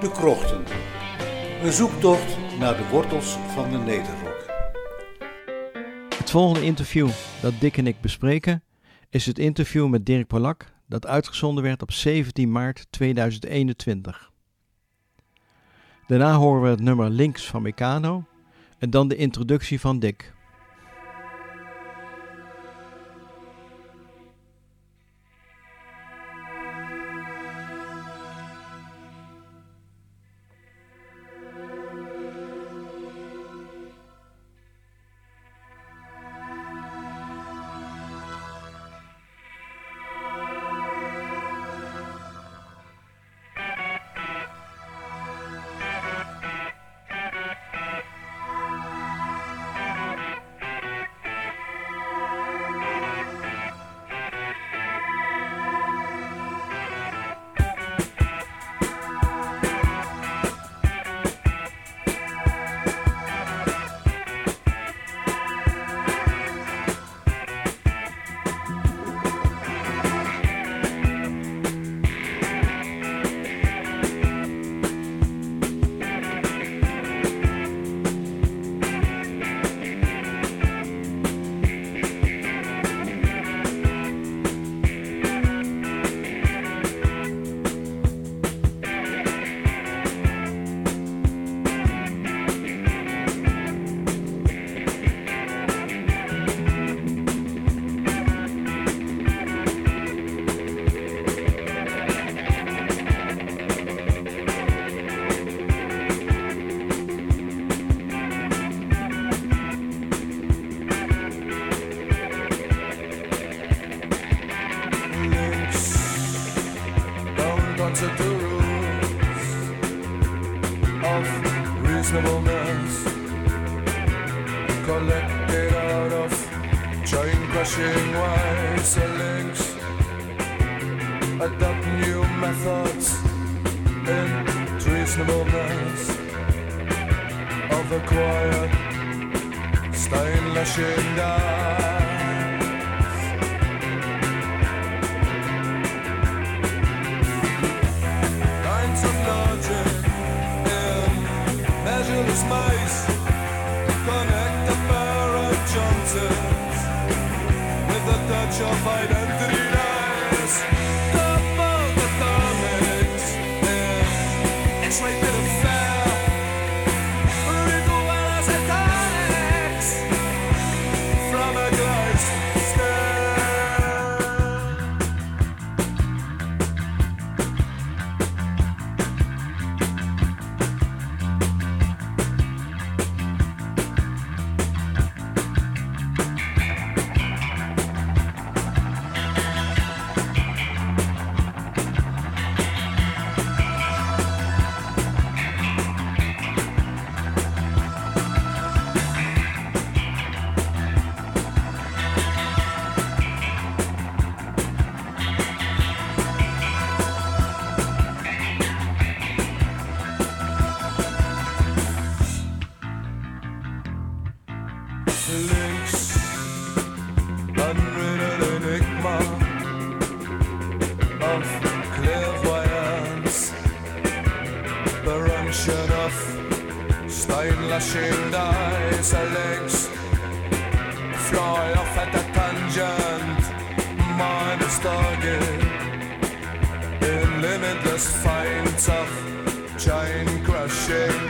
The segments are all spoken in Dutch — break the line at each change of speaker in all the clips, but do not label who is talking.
De Krochten. Een zoektocht naar de wortels van de Nederrok.
Het volgende interview dat Dick en ik bespreken is het interview met Dirk Polak dat uitgezonden werd op 17 maart 2021. Daarna horen we het nummer Links van Meccano en dan de introductie van Dick. answer to rules of reasonableness. Collected out of chain crushing wires and links adopt new methods in reasonableness. Of acquired stain lashing down church of identity. stargate in limitless fights of giant crushing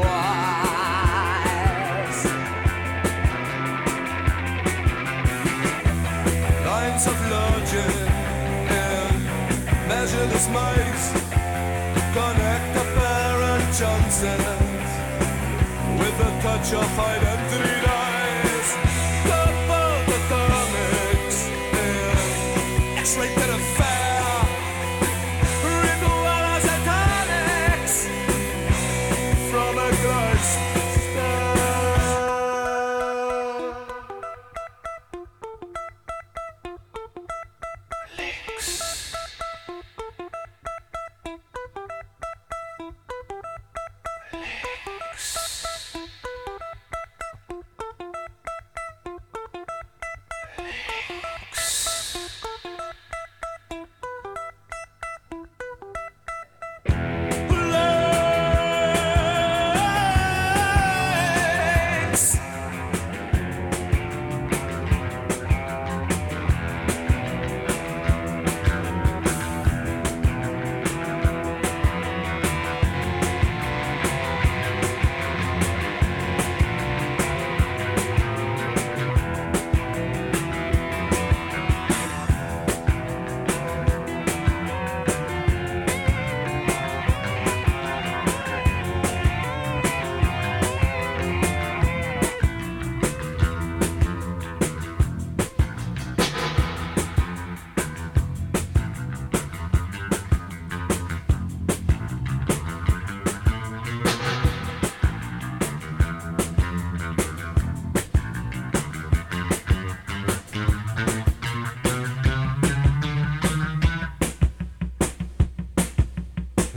Wise. Lines of logic. In measureless miles connect apparent Johnsons with a touch of identity.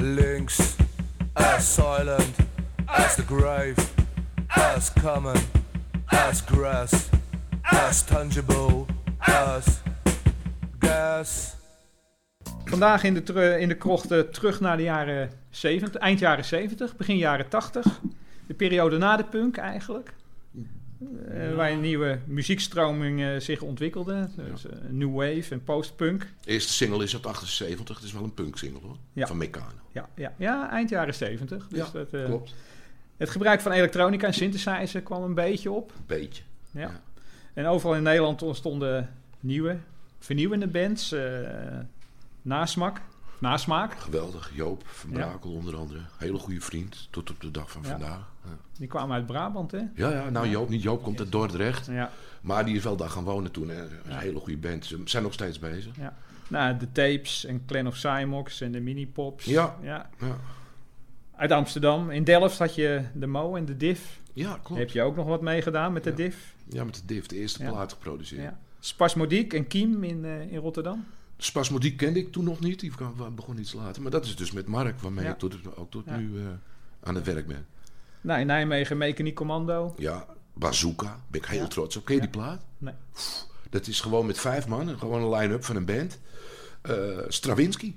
Links as silent as the grave, as common as grass, as tangible as gas.
Vandaag in de, in de krocht eh, terug naar de jaren 70, eind jaren 70, begin jaren 80. De periode na de punk eigenlijk. Eh, waar een nieuwe muziekstroming eh, zich ontwikkelde. Dus, eh, new wave en post-punk.
Eerste single is uit 78. Het is wel een punk single hoor.
Ja.
Van Meccano.
Ja, ja, ja, eind jaren 70. Dus
Ja,
dat,
Klopt.
Het gebruik van elektronica en synthesizer kwam een beetje op.
Beetje.
Ja. En overal in Nederland ontstonden nieuwe, vernieuwende bands. nasmak, nasmaak.
Geweldig. Joop van
Ja.
Brakel onder andere. Hele goede vriend. Tot op de dag van
Ja.
vandaag. Ja.
Die kwamen uit Brabant, hè?
Ja, ja, nou Joop niet. Joop komt uit Dordrecht.
Ja.
Maar die is wel daar gaan wonen toen. Hè. Een
Ja.
hele goede band. Ze zijn nog steeds bezig.
Nou, de Tapes en Clan of Cymox en de Mini-Pops.
Ja.
ja.
Ja,
Uit Amsterdam. In Delft had je de Mo en de Div.
ja klopt.
heb je ook nog wat mee gedaan met de
Ja.
Div.
Ja, met de Div. De eerste
Ja.
plaat geproduceerd.
Ja. Spasmodiek en Kiem in, eh, in Rotterdam.
Spasmodiek kende ik toen nog niet. Die begon iets later. Maar dat is dus met Mark. Waarmee
Ja.
ik tot, ook tot
Ja.
nu eh, aan het werk ben.
Nou, in Nijmegen Mechaniek Commando.
Ja, Bazooka. Ben ik heel
Ja.
trots op. Ken je
Ja.
die plaat?
Nee.
Pff, Dat is gewoon met vijf man. Gewoon een line-up van een band. Eh, Stravinsky.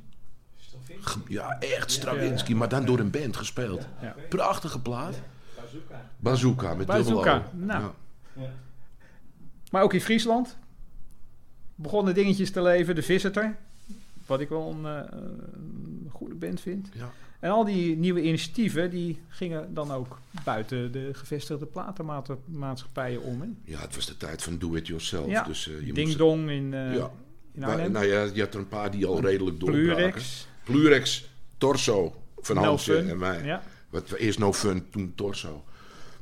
Ge- Ja, echt Stravinsky. Maar dan door een band gespeeld.
Ja.
Prachtige plaat. Bazooka met dubbel O.
Bazooka, nou.
Ja.
Maar ook in Friesland. Begonnen dingetjes te leven. De Visitor. Wat ik wel een, eh, een goede band vind.
Ja.
En al die nieuwe initiatieven, die gingen dan ook buiten de gevestigde platenmaatschappijen om. Hè?
ja, het was de tijd van do-it-yourself.
Ja.
Dus, eh, je
Ding
moest-
Dong in, eh
Ja.
in Arnhem.
nou ja, je had er een paar die al redelijk doorbraken.
Plurex.
Plurex, Torso van
No
Hansje en mij.
Ja.
Wat, eerst No Fun, toen Torso.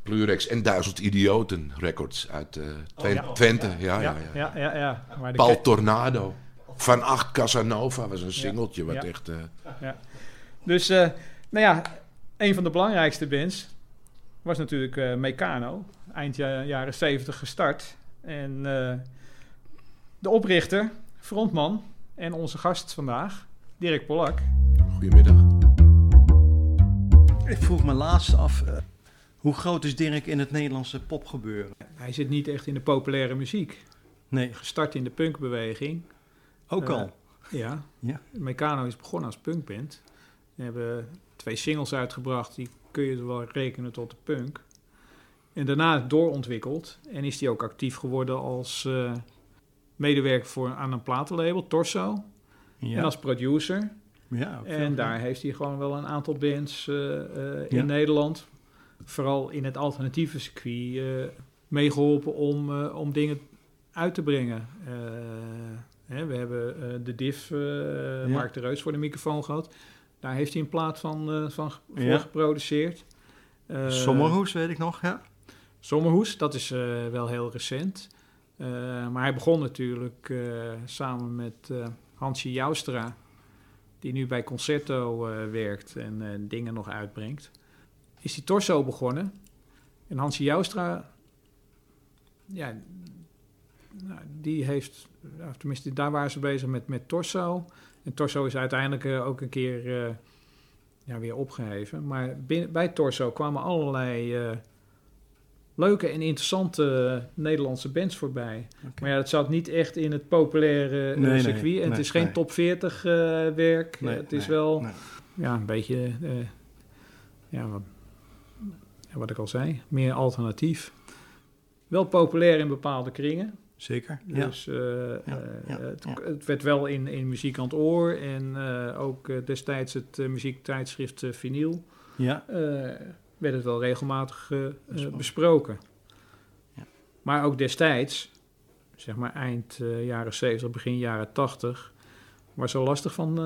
Plurex en Duizend Idioten Records uit eh, Twen-
ja.
Twente. Ja, ja,
Ja,
ja.
ja, ja, ja. Maar de
Paul Tornado. Van 8 Casanova was een singeltje wat
Ja.
echt... eh,
Dus, eh, nou ja, een van de belangrijkste bands was natuurlijk eh Meccano. Eind ja- jaren 70 gestart. En eh, de oprichter, frontman en onze gast vandaag, Dirk Polak.
goedemiddag.
Ik vroeg me laatst af, eh, hoe groot is Dirk in het Nederlandse popgebeuren?
Hij zit niet echt in de populaire muziek.
Nee,
Gestart in de punkbeweging.
ook
Eh,
al.
Ja.
Ja.
Meccano is begonnen als punkband. We hebben twee singles uitgebracht, die kun je wel rekenen tot de punk. En daarna doorontwikkeld en is hij ook actief geworden als eh, medewerker voor, aan een platenlabel, Torso.
Ja,
En als producer.
ja,
En daar heeft hij gewoon wel een aantal bands eh, in
Ja.
Nederland, vooral in het alternatieve circuit, eh, meegeholpen om, eh, om dingen uit te brengen. Eh, hè, we hebben de eh, Mark de Reus voor de microfoon gehad. Daar heeft hij een plaat van, van voor
Ja.
geproduceerd.
Sommerhoes, weet ik nog, ja.
Sommerhoes, dat is wel heel recent. Maar hij begon natuurlijk samen met Hansje Joustra, die nu bij Concerto werkt en dingen nog uitbrengt. Is die Torso begonnen. En Hansje Joustra, ja, nou, die heeft, ja, tenminste daar waren ze bezig met, met Torso. En Torso is uiteindelijk eh, ook een keer eh, ja, weer opgeheven. Maar binnen, bij Torso kwamen allerlei eh, leuke en interessante Nederlandse bands voorbij. Maar ja, dat zat niet echt in het populaire
Nee, nee,
circuit. en het is geen top 40 eh, werk. Het is wel ja, een beetje, ja, wat, ja, wat ik al zei, meer alternatief. Wel populair in bepaalde kringen.
Zeker.
Dus eh,
Ja,
eh,
ja,
het,
ja.
het werd wel in, in muziek aan het oor. En eh, ook destijds het eh, muziektijdschrift Vinyl
Ja,
werd het wel regelmatig
Besproken.
Maar ook destijds, zeg maar eind jaren 70, begin jaren 80, was zo lastig van,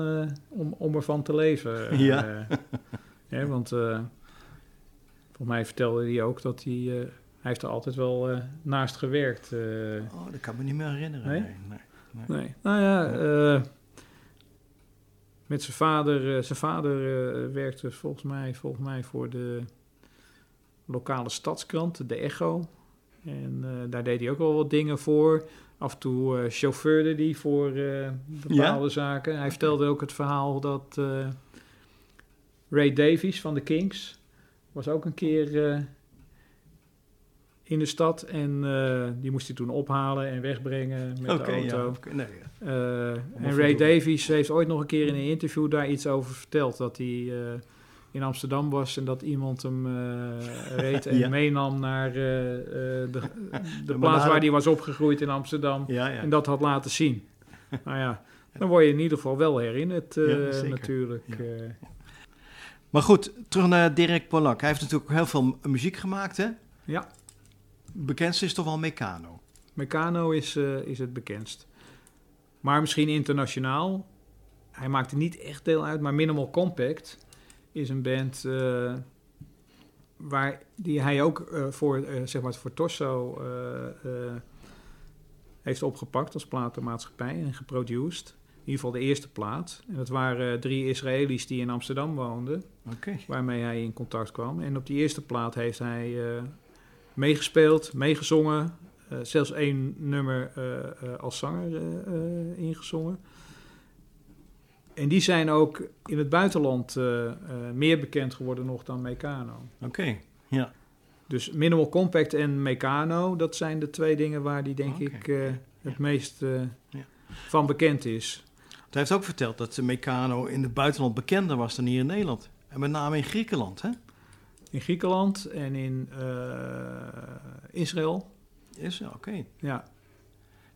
om, om ervan te leven.
Ja.
want volgens mij vertelde hij ook dat hij, eh, hij heeft er altijd wel eh, naast gewerkt. eh,
oh, dat kan me niet meer herinneren.
Nee?
Nee? Nee,
Nee, nou ja, met zijn vader, zijn vader werkte volgens mij, volgens mij voor de lokale stadskrant, de Echo. En daar deed hij ook wel wat dingen voor. Af en toe eh, chauffeurde hij voor bepaalde zaken. Hij vertelde ook het verhaal dat, Ray Davies van de Kings was ook een keer eh, in de stad. En eh, die moest hij toen ophalen en wegbrengen met de auto.
ja. Nee, ja.
Eh, en Ray. Davies heeft ooit nog een keer in een interview daar iets over verteld. Dat hij in Amsterdam was en dat iemand hem reed en
Ja.
meenam naar de, de
maar
plaats waar hij was opgegroeid in Amsterdam. En dat had laten zien. nou ja, dan word je in ieder geval wel herinnerd natuurlijk.
Maar goed, terug naar Dirk Polak. Hij heeft natuurlijk ook heel veel muziek gemaakt, hè?
Ja.
Bekendste is toch wel Meccano.
Meccano is, eh, is het bekendst. Maar misschien internationaal. Hij maakte niet echt deel uit, maar Minimal Compact is een band eh, waar, die hij ook eh, voor, zeg maar voor Torso heeft opgepakt als platenmaatschappij en geproduced. In ieder geval de eerste plaat. En dat waren drie Israëli's die in Amsterdam woonden waarmee hij in contact kwam. En op die eerste plaat heeft hij eh, meegespeeld, meegezongen. eh, zelfs één nummer eh, als zanger ingezongen. En die zijn ook in het buitenland meer bekend geworden nog dan Meccano.
Oké, ja.
Dus Minimal Compact en Meccano, dat zijn de twee dingen waar die denk ik het meest
Ja.
van bekend is.
Hij heeft ook verteld dat de Meccano in het buitenland bekender was dan hier in Nederland. En met name in Griekenland, hè?
In Griekenland en in eh, Israël.
Is ja, oké.
Ja,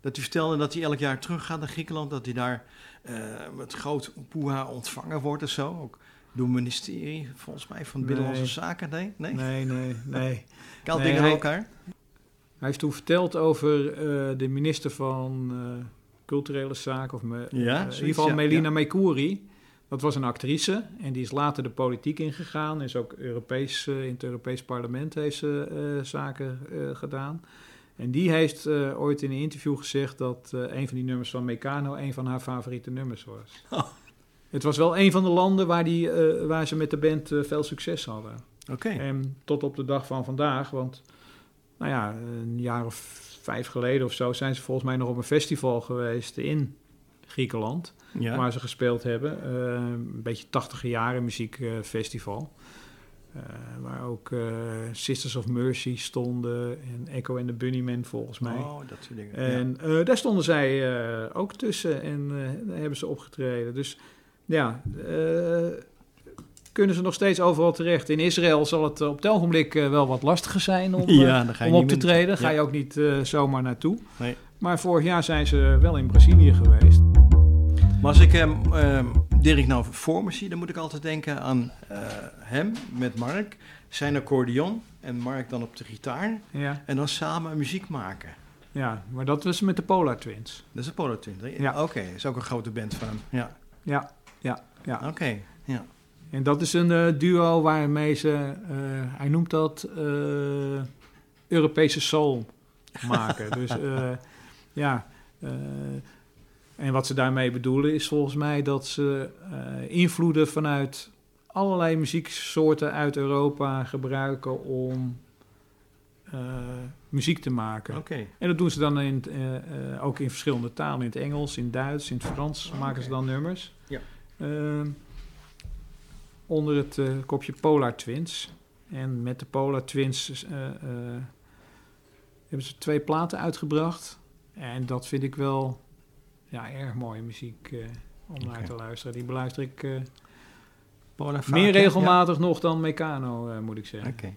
Dat hij vertelde dat hij elk jaar teruggaat naar Griekenland. Dat hij daar eh, met groot poeha ontvangen wordt en zo. Ook door het ministerie, volgens mij, van
Nee.
Binnenlandse Zaken. Nee? Nee?
nee, nee, nee.
Kaal
Nee,
dingen
hij-
door elkaar?
Hij heeft toen verteld over eh, de minister van Culturele Zaken, of me,
Ja,
eh, in ieder geval
ja,
Melina
ja.
Mekouri. Dat was een actrice en die is later de politiek ingegaan. Is ook Europees, eh, in het Europees parlement heeft ze eh, zaken gedaan. En die heeft ooit in een interview gezegd dat een van die nummers van Meccano een van haar favoriete nummers was.
Oh.
Het was wel een van de landen waar, die, waar ze met de band veel succes hadden.
Oké.
En tot op de dag van vandaag, want nou ja, een jaar of vijf geleden of zo zijn ze volgens mij nog op een festival geweest in Griekenland,
Ja.
waar ze gespeeld hebben. Eh, een beetje 80 jaren muziekfestival. Eh, waar ook eh, Sisters of Mercy stonden en Echo and the Bunnymen volgens mij.
Oh, dat soort dingen.
En daar stonden zij ook tussen en daar hebben ze opgetreden. Dus ja, kunnen ze nog steeds overal terecht. In Israël zal het op het ogenblik eh, wel wat lastiger zijn om, eh,
ja, ga
om op te treden. Ga
Ja.
je ook niet eh, zomaar naartoe.
Nee.
Maar vorig jaar zijn ze wel in Brazilië geweest.
Maar als ik hem, ehm, Dirk nou voor me zie, dan moet ik altijd denken aan eh, hem met Mark, zijn accordeon en Mark dan op de gitaar.
Ja,
En dan samen muziek maken.
ja, maar dat was met de Polar Twins.
Dat is Apollo 20.
Ja.
Oké, dat is ook een grote band van hem. Ja,
Ja, ja, ja.
oké. Ja.
En dat is een eh, duo waarmee ze, eh, hij noemt dat eh, Europese soul maken. dus ja, en wat ze daarmee bedoelen is volgens mij dat ze invloeden vanuit allerlei muzieksoorten uit Europa gebruiken om muziek te maken.
Oké.
En dat doen ze dan in, ook in verschillende talen. In het Engels, in het Duits, in het Frans maken ze dan nummers.
Ja.
Onder het eh, kopje Polar Twins. En met de Polar Twins eh, eh, hebben ze twee platen uitgebracht. En dat vind ik wel ja, erg mooie muziek eh, om naar te luisteren. Die beluister ik eh,
Polar vaak,
meer regelmatig nog dan Meccano, eh, moet ik zeggen.
Oké.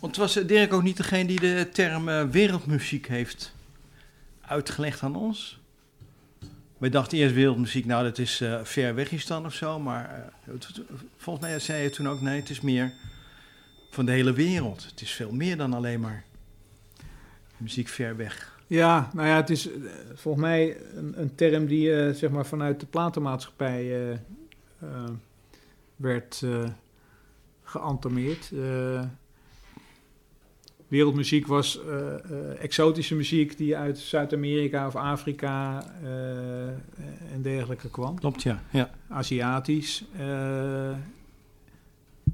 Want was Dirk ook niet degene die de term eh, wereldmuziek heeft uitgelegd aan ons? Wij dachten eerst wereldmuziek, nou dat is eh, ver weg is dan of zo. Maar eh, volgens mij zei je toen ook, nee het is meer van de hele wereld. Het is veel meer dan alleen maar muziek ver weg.
Ja, nou ja, het is eh, volgens mij een, een term die zeg maar vanuit de platenmaatschappij werd geantameerd. Wereldmuziek was eh, eh, exotische muziek die uit Zuid-Amerika of Afrika eh, en dergelijke kwam.
Klopt, ja. ja.
Aziatisch. eh,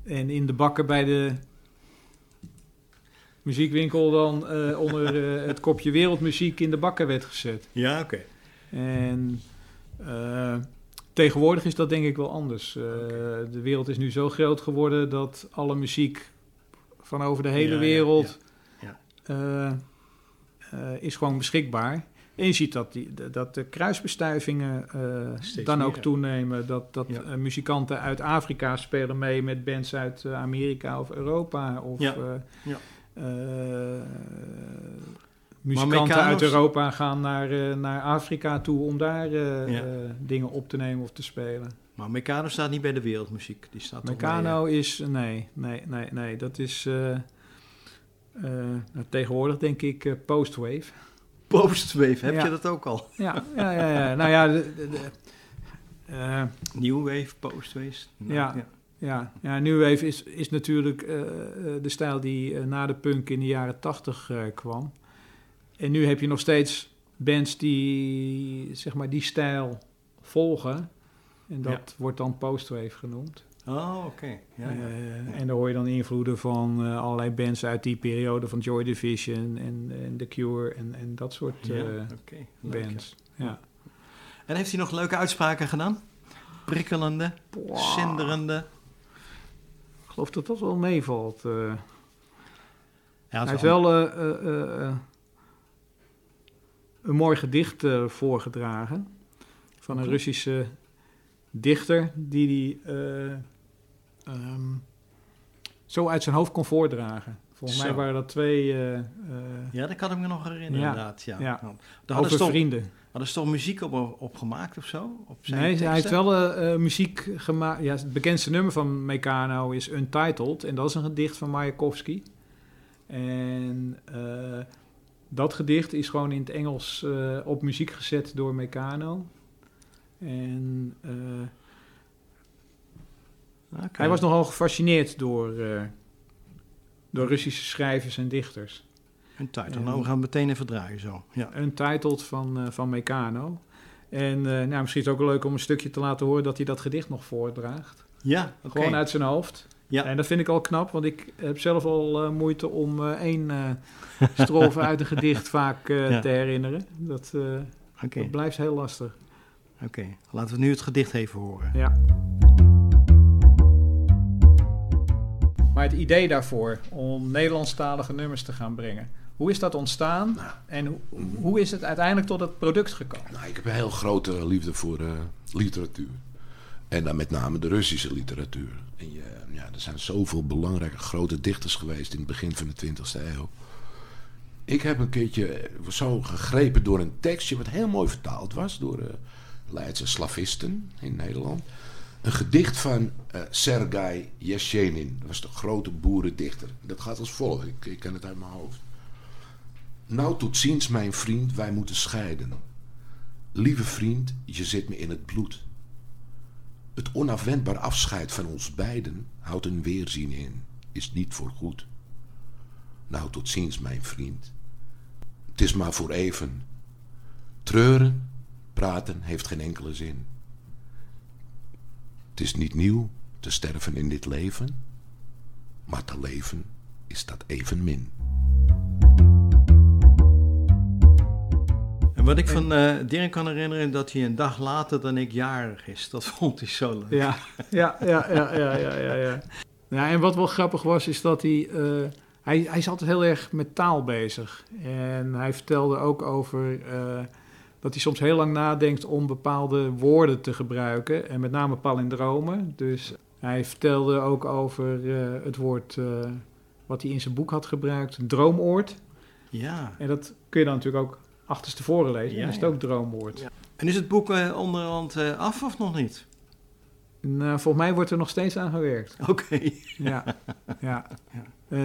en in de bakken bij de muziekwinkel dan eh, onder eh, het kopje wereldmuziek in de bakken werd gezet.
Ja, oké.
En eh, tegenwoordig is dat denk ik wel anders. Eh, De wereld is nu zo groot geworden dat alle muziek van over de hele
Ja,
wereld
ja,
eh, eh, is gewoon beschikbaar. En je ziet dat, die, dat de kruisbestuivingen eh, dan ook toenemen. Dat, dat muzikanten uit Afrika spelen mee met bands uit Amerika of Europa. Of muzikanten uit Europa gaan naar, naar Afrika toe om daar dingen op te nemen of te spelen.
Maar Meccano staat niet bij de wereldmuziek. Die staat
Meccano
bij,
is, nee, nee, nee, nee, dat is eh, eh, nou, tegenwoordig denk ik eh, postwave.
eh, Postwave, heb
Ja.
je dat ook al?
Ja, ja, ja, ja. nou ja, de, de- de- eh,
New Wave, Postwave. Nou,
Ja. ja, ja, New Wave is, is natuurlijk eh, eh, de stijl die eh, na de punk in de jaren tachtig eh, kwam. En nu heb je nog steeds bands die zeg maar die stijl volgen. En dat wordt dan postwave genoemd.
Oh, oké. Ja, ja.
Eh, En daar hoor je dan invloeden van eh, allerlei bands uit die periode van Joy Division en, en The Cure en, en dat soort eh.
Leuk,
bands. Ja.
En heeft hij nog leuke uitspraken gedaan? Prikkelende, zinderende.
Ik geloof dat dat wel meevalt.
Ja,
Hij heeft wel een mooi gedicht voorgedragen van een. Russische dichter die die eh, ehm, zo uit zijn hoofd kon voordragen. Volgens mij waren dat twee eh, eh,
Ja, dat kan ik me nog herinneren,
Ja,
inderdaad. Ja.
ja.
Daar hadden
over
toch,
vrienden.
hadden ze toch muziek op, op gemaakt of zo? Op zijn
Nee, hij heeft wel muziek gemaakt. Ja, het bekendste nummer van Meccano is Untitled. En dat is een gedicht van Mayakovsky. En dat gedicht is gewoon in het Engels op muziek gezet door Meccano. En eh, hij was nogal gefascineerd door, eh, door Russische schrijvers en dichters.
Een.
Ja.
Nou, we gaan meteen even draaien zo. Ja.
Untitled van, eh van Meccano. En nou, misschien is het ook leuk om een stukje te laten horen dat hij dat gedicht nog voordraagt.
Ja.
Gewoon uit zijn hoofd.
Ja.
En dat vind ik al knap, want ik heb zelf al moeite om één eh strofe uit een gedicht vaak
Ja.
te herinneren. Dat, dat blijft heel lastig.
Oké. Laten we nu het gedicht even horen.
Ja. Maar het idee daarvoor om Nederlandstalige nummers te gaan brengen, hoe is dat ontstaan en hoe, hoe is het uiteindelijk tot het product gekomen?
Nou, ik heb een heel grote liefde voor eh, literatuur. En dan met name de Russische literatuur. En je, ja, er zijn zoveel belangrijke grote dichters geweest in het begin van de 20e eeuw. Ik heb een keertje zo gegrepen door een tekstje wat heel mooi vertaald was door eh Leidse slavisten in Nederland. Een gedicht van eh Sergei Yeshenin. Dat was de grote boerendichter. Dat gaat als volgt. Ik, ken het uit mijn hoofd. Nou tot ziens, mijn vriend, wij moeten scheiden. Lieve vriend, je zit me in het bloed. Het onafwendbaar afscheid van ons beiden houdt een weerzien in, is niet voor goed. Nou tot ziens, mijn vriend. Het is maar voor even. Treuren, praten heeft geen enkele zin. Het is niet nieuw te sterven in dit leven, maar te leven is dat evenmin.
En wat ik van eh Dirk kan herinneren, dat hij een dag later dan ik jarig is. Dat vond hij zo leuk.
Ja, ja, ja, ja, ja, ja, ja. ja. Ja, en wat wel grappig was, is dat hij, eh, hij... Hij is altijd heel erg met taal bezig. En hij vertelde ook over eh, dat hij soms heel lang nadenkt om bepaalde woorden te gebruiken. En met name palindromen. Dus hij vertelde ook over eh, het woord eh, wat hij in zijn boek had gebruikt, droomoord.
Ja.
En dat kun je dan natuurlijk ook achterstevoren lezen.
Ja,
is het
ja.
ook droomoord.
Ja. En is het boek eh, onderhand af of nog niet?
Nou, volgens mij wordt er nog steeds aan gewerkt.
Oké.
Ja, ja.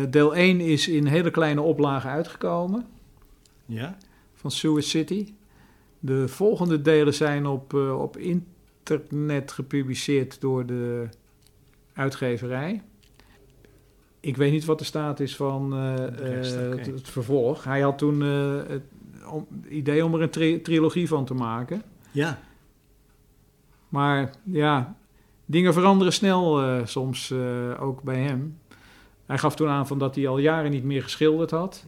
Deel 1 is in hele kleine oplagen uitgekomen
Ja?
van Sewer City. De volgende delen zijn op, eh, op internet gepubliceerd door de uitgeverij. Ik weet niet wat de staat is van eh,
rest,
eh, het, het vervolg. Hij had toen het om, idee om er een tri- trilogie van te maken.
Ja.
Maar ja, dingen veranderen snel soms ook bij hem. Hij gaf toen aan van dat hij al jaren niet meer geschilderd had.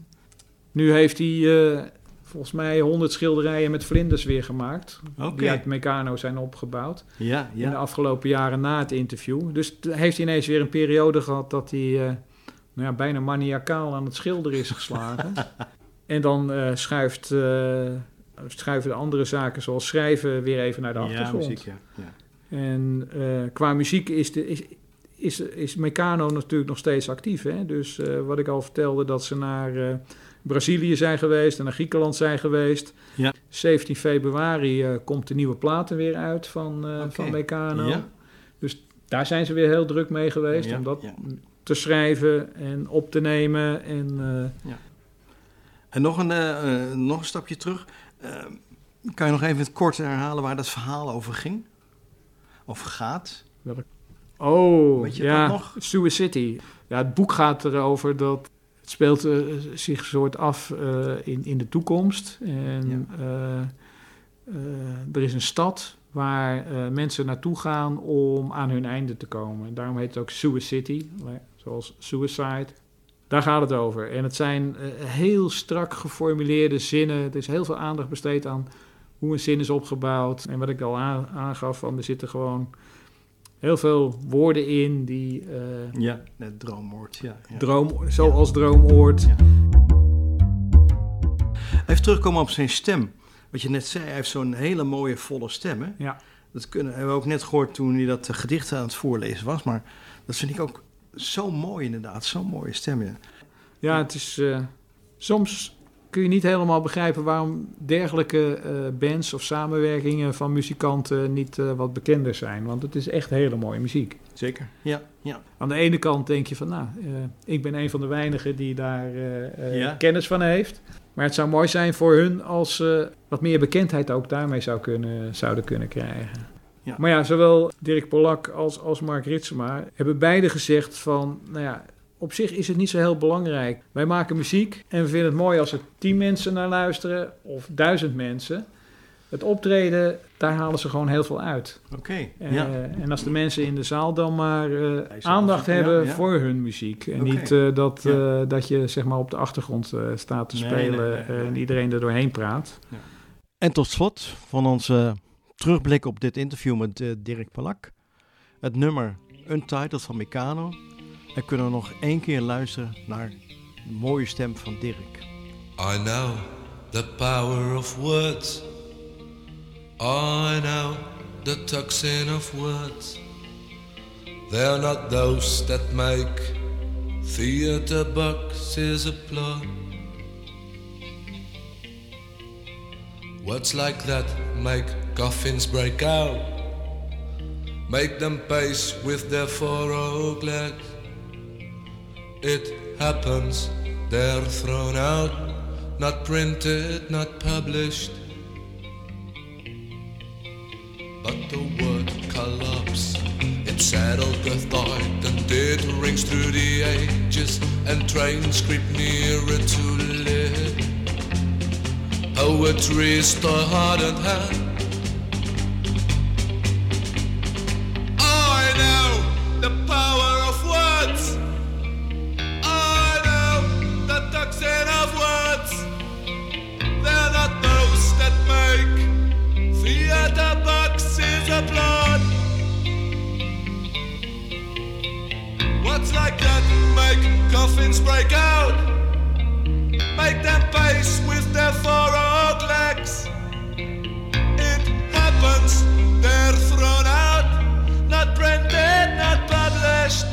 Nu heeft hij volgens mij 100 schilderijen met vlinders weer gemaakt. Die uit Meccano zijn opgebouwd.
Ja,
In de
ja.
afgelopen jaren na het interview. Dus heeft hij ineens weer een periode gehad dat hij eh, nou ja, bijna maniacaal aan het schilderen is geslagen. en dan eh, schuift, eh, schuiven de andere zaken zoals schrijven weer even naar de
Ja,
achtergrond.
muziek, ja. ja.
En qua muziek is, de, is, is, is Meccano natuurlijk nog steeds actief. Hè? Dus wat ik al vertelde, dat ze naar Brazilië zijn geweest en naar Griekenland zijn geweest.
Ja.
17 februari eh, komt de nieuwe platen weer uit van,
Oké.
van Meccano.
Ja.
Dus daar zijn ze weer heel druk mee geweest
Ja,
om dat te schrijven en op te nemen. En, eh,
En nog een, nog een stapje terug. Kan je nog even het kort herhalen waar dat verhaal over ging? Of gaat?
Oh,
Weet je
ja,
dat nog?
Suicide City. Ja, het boek gaat erover dat het speelt eh, zich soort af eh, in, in de toekomst. En eh, er is een stad waar mensen naartoe gaan om aan hun einde te komen. En daarom heet het ook Suicide City, zoals suicide. Daar gaat het over. En het zijn heel strak geformuleerde zinnen. Er is heel veel aandacht besteed aan hoe een zin is opgebouwd. En wat ik al aan- aangaf, van, er zitten gewoon heel veel woorden in die eh,
Ja, net droomwoord. Ja, ja.
droom, zoals droomoord.
Ja. Even terugkomen op zijn stem. Wat je net zei, hij heeft zo'n hele mooie volle stem. Hè?
Ja.
Dat kunnen, hebben we ook net gehoord toen hij dat eh, gedicht aan het voorlezen was. Maar dat vind ik ook zo mooi inderdaad. Zo'n mooie stem. Ja.
Ja, het is. eh, soms kun je niet helemaal begrijpen waarom dergelijke eh, bands of samenwerkingen van muzikanten niet eh, wat bekender zijn. Want het is echt hele mooie muziek.
Zeker. Ja, ja.
Aan de ene kant denk je van, nou, eh, ik ben een van de weinigen die daar
Ja.
kennis van heeft. Maar het zou mooi zijn voor hun als ze wat meer bekendheid ook daarmee zou kunnen, zouden kunnen krijgen.
Ja.
Maar ja, zowel Dirk Polak als, als Mark Ritsema hebben beide gezegd van, nou ja, op zich is het niet zo heel belangrijk. Wij maken muziek en we vinden het mooi als er tien mensen naar luisteren of duizend mensen. Het optreden, daar halen ze gewoon heel veel uit.
Oké.
Eh,
ja.
En als de mensen in de zaal dan maar eh, aandacht hebben
ja, ja.
voor hun muziek. En niet eh, dat,
Ja.
eh, dat je zeg maar op de achtergrond eh, staat te
Nee,
spelen
nee, nee, nee.
en iedereen er doorheen praat.
En tot slot van onze terugblik op dit interview met Dirk Palak. Het nummer Untitled van Meccano. En kunnen we nog één keer luisteren naar de mooie stem van Dirk.
I know the power of words. I know the toxin of words. They're not those that make theater boxes applaud. Words like that make coffins break out, make them pace with their four oak legs. It happens, they're thrown out, not printed, not published. But the word collapse, it settled the thought and it rings through the ages and trains creep nearer to live. Poetry is the heart and hand. Coffins break out? Make them pace with their four oak legs. It happens, they're thrown out, not printed, not published.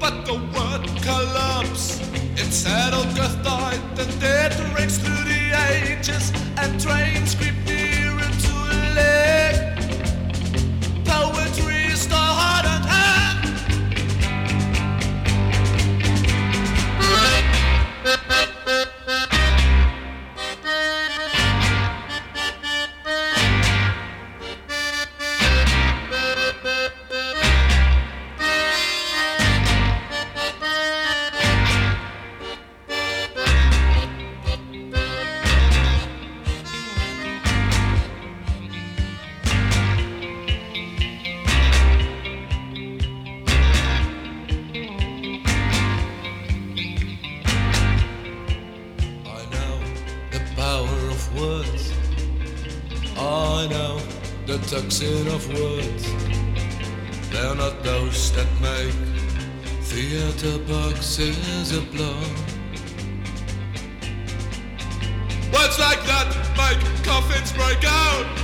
But the word collapse, it settled the thought and it rings through the ages and trains words. I know the toxin of words. They're not those that make theater boxes applaud. Words like that make coffins break out.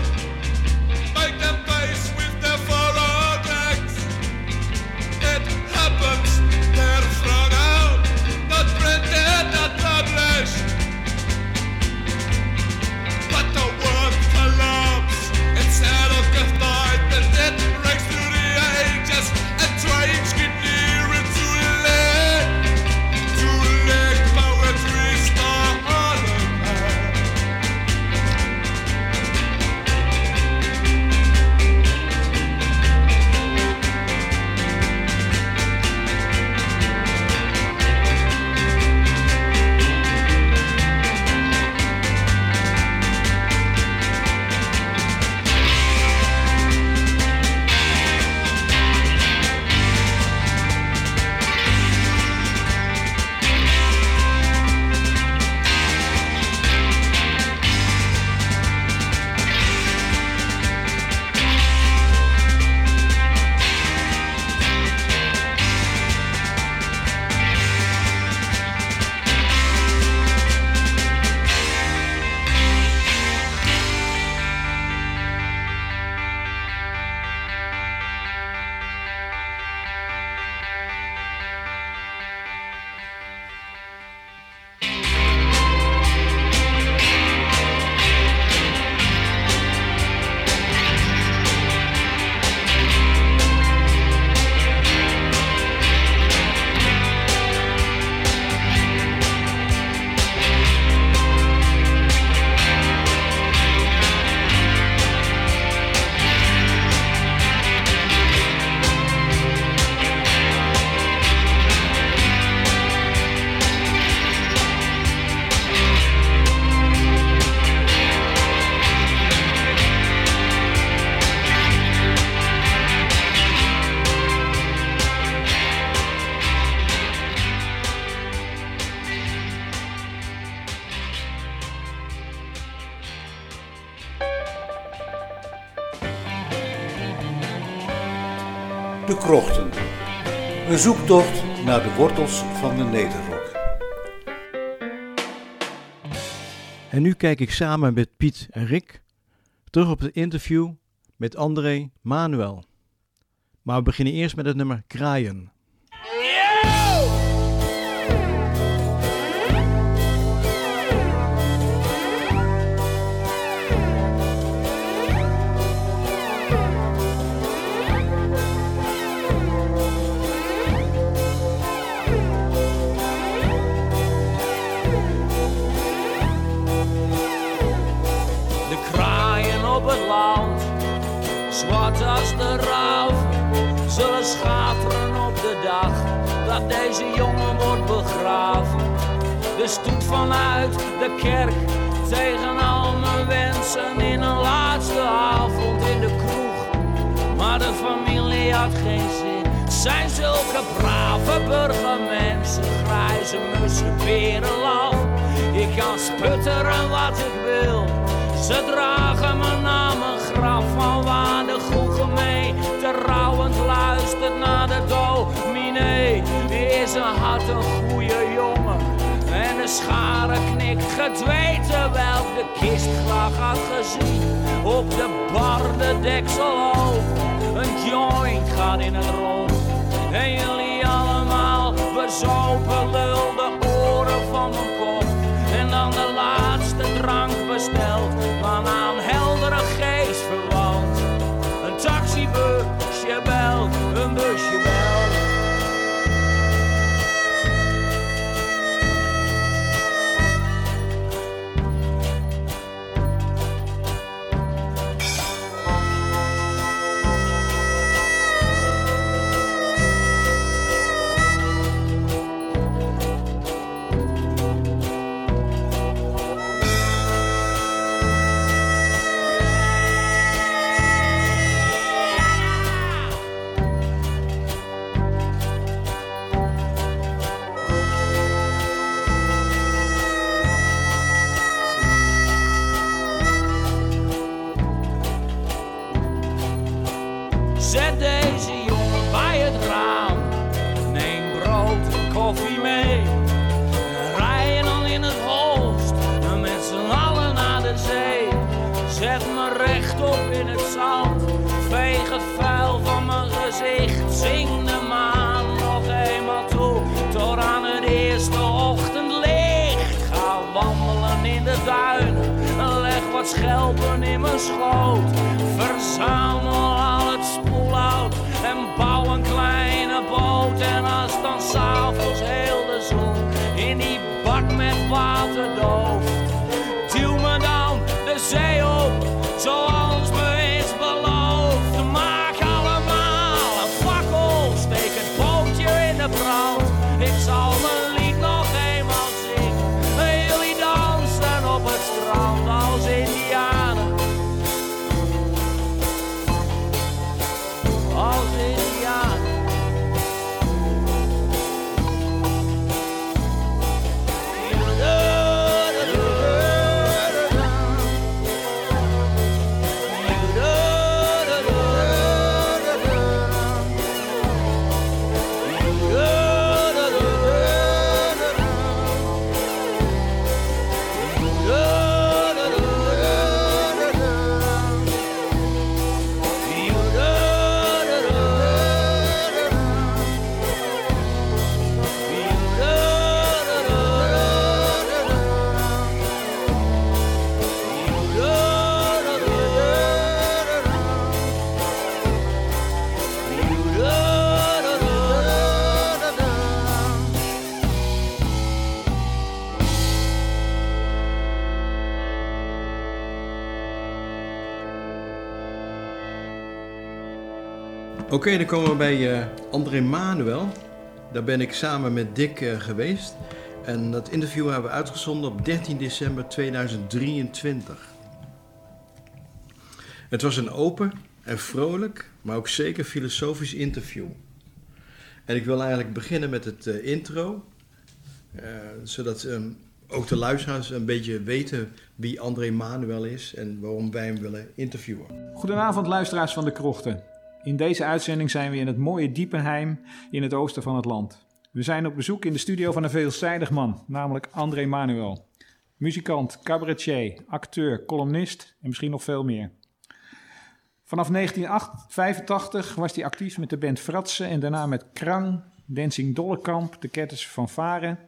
Een zoektocht naar de wortels van de Nederrok.
En nu kijk ik samen met Piet en Rick terug op het interview met André Manuel. Maar we beginnen eerst met het nummer Kraaien.
Zullen schateren op de dag dat deze jongen wordt begraven. De stoet vanuit de kerk tegen al mijn wensen in een laatste avond in de kroeg. Maar de familie had geen zin. Zijn zulke brave burgermensen, grijze mussen, perenlaf. Ik kan sputteren wat ik wil. Ze dragen me naar mijn graf van waar de goede rouwend luistert naar de dominee. Is een hart een goede jongen en de schare knikt gedweten welk de kist graag had gezien. Op de bar de deksel open, een joint gaat in het rond. En jullie allemaal bezopen lul de oren van mijn kop. En dan de laatste drank besteld, schelpen in mijn schoot. Verzamel al het spoelhout. En bouw een kleine boot. En als dan s'avonds heel de zon in die bak met water dooft.
Oké, dan komen we bij eh, André Manuel. Daar ben ik samen met Dick eh, geweest. En dat interview hebben we uitgezonden op 13 december 2023. Het was een open en vrolijk, maar ook zeker filosofisch interview. En ik wil eigenlijk beginnen met het eh, intro. zodat ehm, ook de luisteraars een beetje weten wie André Manuel is en waarom wij hem willen interviewen.
Goedenavond luisteraars van de Krochten. In deze uitzending zijn we in het mooie Diepenheim in het oosten van het land. We zijn op bezoek in de studio van een veelzijdig man, namelijk André Manuel. Muzikant, cabaretier, acteur, columnist en misschien nog veel meer. Vanaf 1985 was hij actief met de band Fratsen en daarna met Krang, Dancing Dollekamp, de Ketters van Varen.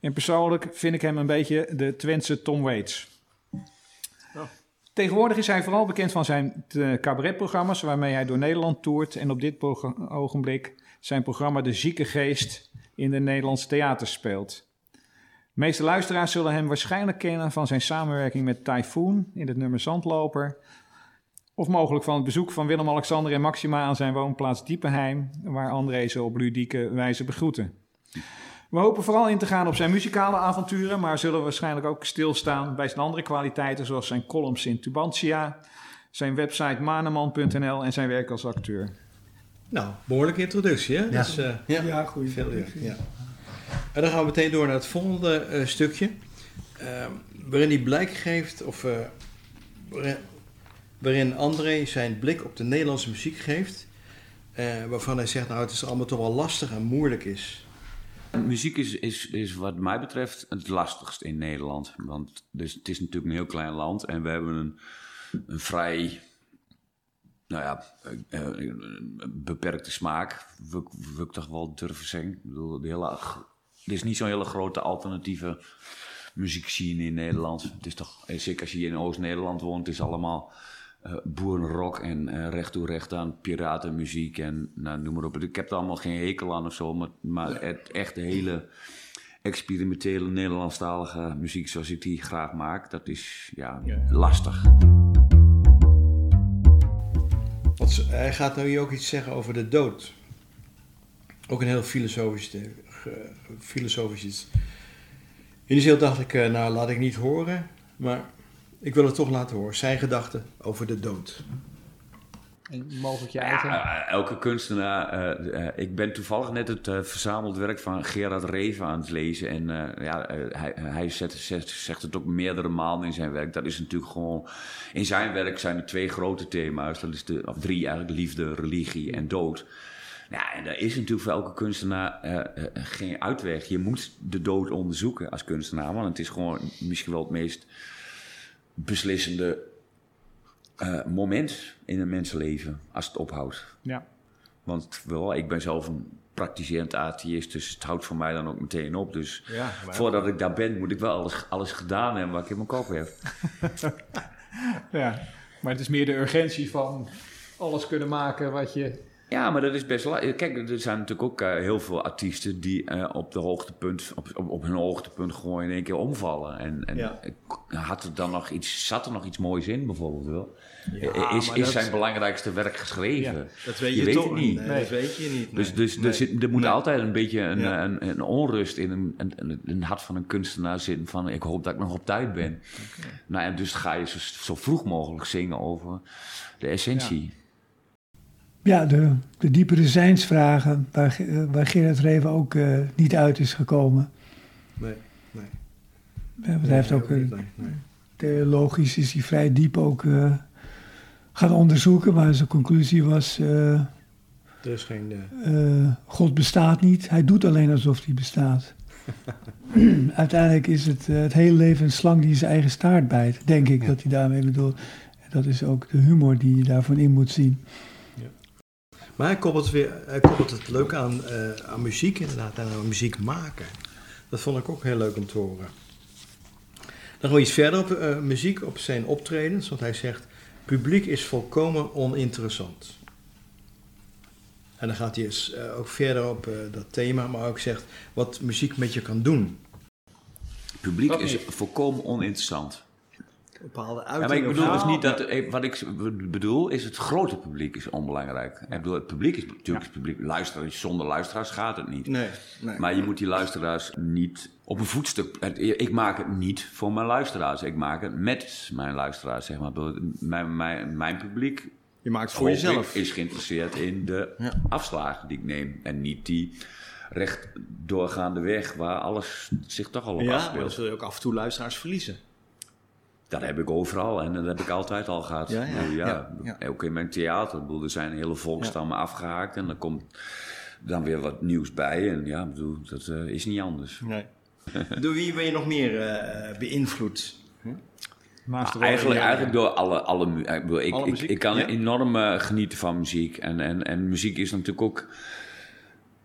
En persoonlijk vind ik hem een beetje de Twentse Tom Waits. Tegenwoordig is hij vooral bekend van zijn eh, cabaretprogramma's waarmee hij door Nederland toert en op dit ogenblik zijn programma De Zieke Geest in de Nederlandse theaters speelt. De meeste luisteraars zullen hem waarschijnlijk kennen van zijn samenwerking met Typhoon in het nummer Zandloper. Of mogelijk van het bezoek van Willem-Alexander en Maxima aan zijn woonplaats Diepenheim, waar André ze op ludieke wijze begroeten. We hopen vooral in te gaan op zijn muzikale avonturen, maar zullen waarschijnlijk ook stilstaan bij zijn andere kwaliteiten, zoals zijn columns in Tubantia, zijn website maneman.nl en zijn werk als acteur.
Nou, behoorlijke introductie, hè?
Ja.
Dus, eh, ja,
Ja,
veel
introductie.
Ja. En dan gaan we meteen door naar het volgende eh, stukje. eh, waarin hij blijk geeft, of eh, waarin, waarin André zijn blik op de Nederlandse muziek geeft. eh, waarvan hij zegt, nou, het is allemaal toch wel lastig en moeilijk is.
Muziek is, is, is wat mij betreft het lastigst in Nederland. Want dus, het is natuurlijk een heel klein land en we hebben een, een vrij, nou ja, eh, eh, beperkte smaak. Wil, wil ik toch wel durven zeggen. Ik bedoel, de hele, er is niet zo'n hele grote alternatieve muziekscene in Nederland. Het is toch, eh, zeker als je hier in Oost-Nederland woont, het is allemaal boerenrock en eh, recht toe recht aan piratenmuziek en nou, noem maar op. Ik heb er allemaal geen hekel aan of zo, maar, maar het echt hele experimentele Nederlandstalige muziek zoals ik die graag maak, dat is ja, lastig.
Want ze- hij gaat nou hier ook iets zeggen over de dood. Ook een heel filosofisch, filosofisch iets. Initieel dacht ik, eh, nou laat ik niet horen, maar ik wil het toch laten horen. Zijn gedachten over de dood.
En mogelijk je eigen...
eh, elke kunstenaar. eh, eh, ik ben toevallig net het verzameld werk van Gerard Reven aan het lezen. En eh, ja, hij, hij zet, zet- zegt het ook meerdere malen in zijn werk. Dat is natuurlijk gewoon. In zijn werk zijn er twee grote thema's. Dat is de, of drie eigenlijk: liefde, religie en dood. Ja, en daar is natuurlijk voor elke kunstenaar geen uitweg. Je moet de dood onderzoeken als kunstenaar. Want het is gewoon misschien wel het meest beslissende eh, moment in een mensenleven als het ophoudt.
Ja.
Want wel, ik ben zelf een praktiserend atheïst, dus het houdt voor mij dan ook meteen op. Dus
Ja,
voordat ik daar ben, moet ik wel alles, alles gedaan hebben wat ik in mijn kop heb.
ja, maar het is meer de urgentie van alles kunnen maken wat je...
Ja, maar dat is best Kijk, er zijn natuurlijk ook eh, heel veel artiesten die eh, op, de hoogtepunt, op, op, op hun hoogtepunt gewoon in één keer omvallen. En, en
Ja.
had er dan nog iets, zat er nog iets moois in, bijvoorbeeld wel?
Ja,
is is zijn belangrijkste werk geschreven?
Dat weet
Je
je,
weet
toch
niet.
Nee,
Nee.
Dat weet je niet.
Dus,
nee.
dus
Nee.
er, zit, er moet altijd een beetje een, een, een onrust in een, een, een, een hart van een kunstenaar zitten. Van ik hoop dat ik nog op tijd ben. Nou, en dus ga je zo, zo vroeg mogelijk zingen over de essentie.
Ja, de, de diepere zijnsvragen waar, eh, waar Gerard Reven ook eh, niet uit is gekomen.
Nee, nee.
Want hij heeft ook,
niet, nee, nee.
theologisch is hij vrij diep ook eh, gaan onderzoeken, maar zijn conclusie was,
Er is geen...
God bestaat niet, hij doet alleen alsof hij bestaat. Uiteindelijk is het, het hele leven een slang die zijn eigen staart bijt, denk ik dat hij daarmee bedoelt. Dat is ook de humor die je daarvan in moet zien.
Maar hij koppelt, weer, hij koppelt het leuk aan, eh, aan muziek inderdaad, en aan muziek maken. Dat vond ik ook heel leuk om te horen. Dan gaan we iets verder op eh, muziek, op zijn optredens, want hij zegt... Publiek is volkomen oninteressant. En dan gaat hij eens, eh, ook verder op eh, dat thema, maar ook zegt wat muziek met je kan doen.
Publiek is volkomen oninteressant.
Bepaalde
Ja, maar ik
uitingen.
bedoel dus niet dat, wat ik bedoel is het grote publiek is onbelangrijk. Ik bedoel, het publiek is natuurlijk het publiek. Luisteraars, zonder luisteraars gaat het niet.
Nee, nee.
Maar je moet die luisteraars niet op een voetstuk. Ik maak het niet voor mijn luisteraars. Ik maak het met mijn luisteraars, zeg maar. Mijn, mijn, mijn publiek
je maakt het voor jezelf.
is geïnteresseerd in de
Ja.
afslagen die ik neem. En niet die recht doorgaande weg waar alles zich toch al op
Ja,
afspeelt.
dan zul je ook af en toe luisteraars verliezen.
Dat heb ik overal en dat heb ik altijd al gehad.
Ja, ja, ja, ja.
Ook in mijn theater. Ik bedoel, er zijn hele volkstammen afgehaakt en er komt dan weer wat nieuws bij. En ja, ik bedoel, dat eh, is niet anders.
Nee. Door wie ben je nog meer eh, beïnvloed?
De
Maar eigenlijk, eigenlijk door alle, alle mu- ik, bedoel, ik,
Alle muziek,
ik kan enorm eh, genieten van muziek. En, en, en muziek is natuurlijk ook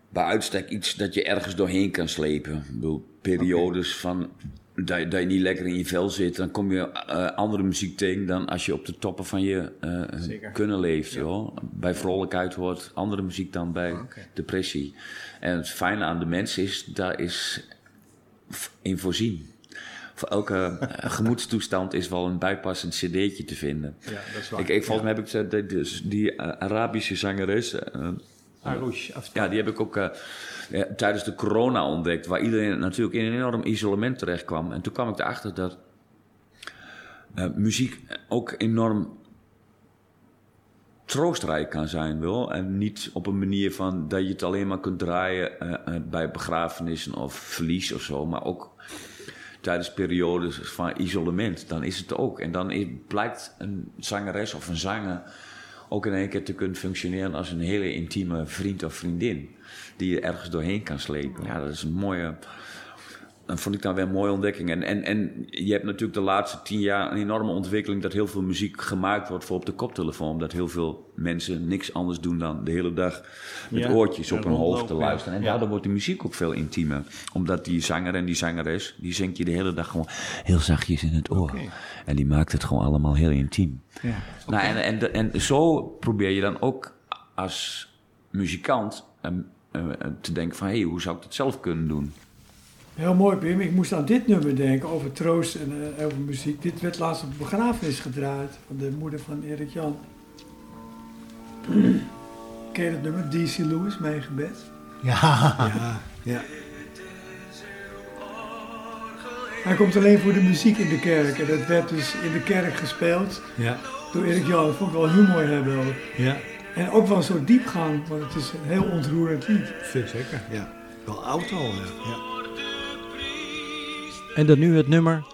bij uitstek iets dat je ergens doorheen kan slepen. Ik bedoel, periodes van dat, je- dat je niet lekker in je vel zit, dan kom je eh, andere muziek tegen dan als je op de toppen van je eh, kunnen leeft. joh. Bij vrolijkheid hoort andere muziek dan bij
Oké.
depressie. En het fijne aan de mens is, daar is in voorzien. Voor elke eh, gemoedstoestand is wel een bijpassend cd'tje te vinden.
Ja, dat is waar.
Ik, ik, volgens mij heb ik ze- die, die, die Arabische zangeres.
Of-
ja, die heb ik ook tijdens de corona ontdekt, waar iedereen natuurlijk in een enorm isolement terecht kwam. En toen kwam ik erachter dat eh, muziek ook enorm troostrijk kan zijn, wel. En niet op een manier van dat je het alleen maar kunt draaien eh, eh, bij begrafenissen of verlies of zo, maar ook tijdens periodes van isolement. Dan is het ook. En dan blijkt een zangeres of een zanger ook in één keer te kunnen functioneren als een hele intieme vriend of vriendin. Die je ergens doorheen kan slepen. Ja, dat is een mooie. Dat vond ik dan weer een mooie ontdekking. En, en, en je hebt natuurlijk de laatste tien jaar een enorme ontwikkeling dat heel veel muziek gemaakt wordt voor op de koptelefoon. Dat heel veel mensen niks anders doen dan de hele dag met
Ja,
oortjes op hun hoofd te
ja.
luisteren. En daardoor wordt de muziek ook veel intiemer. Omdat die zanger en die zangeres, die zingt je de hele dag gewoon heel zachtjes in het oor. En die maakt het gewoon allemaal heel intiem.
Ja.
Nou, en, en, en zo probeer je dan ook als muzikant te denken van... hé, hey, hoe zou ik dat zelf kunnen doen?
Heel mooi, Pim. Ik moest aan dit nummer denken over troost en eh, over muziek. Dit werd laatst op een begrafenis gedraaid van de moeder van Erik Jan. Ken je het nummer? DC Lewis, Mijn Gebed?
Ja, ja.
Hij komt alleen voor de muziek in de kerk. En dat werd dus in de kerk gespeeld.
ja.
door Erik Jan. Dat vond ik wel heel mooi hebben.
Ja,
En ook wel een soort diepgang, want het is een heel ontroerend lied.
vind ik zeker. Ja. Wel oud al, ja. ja. En dan nu het nummer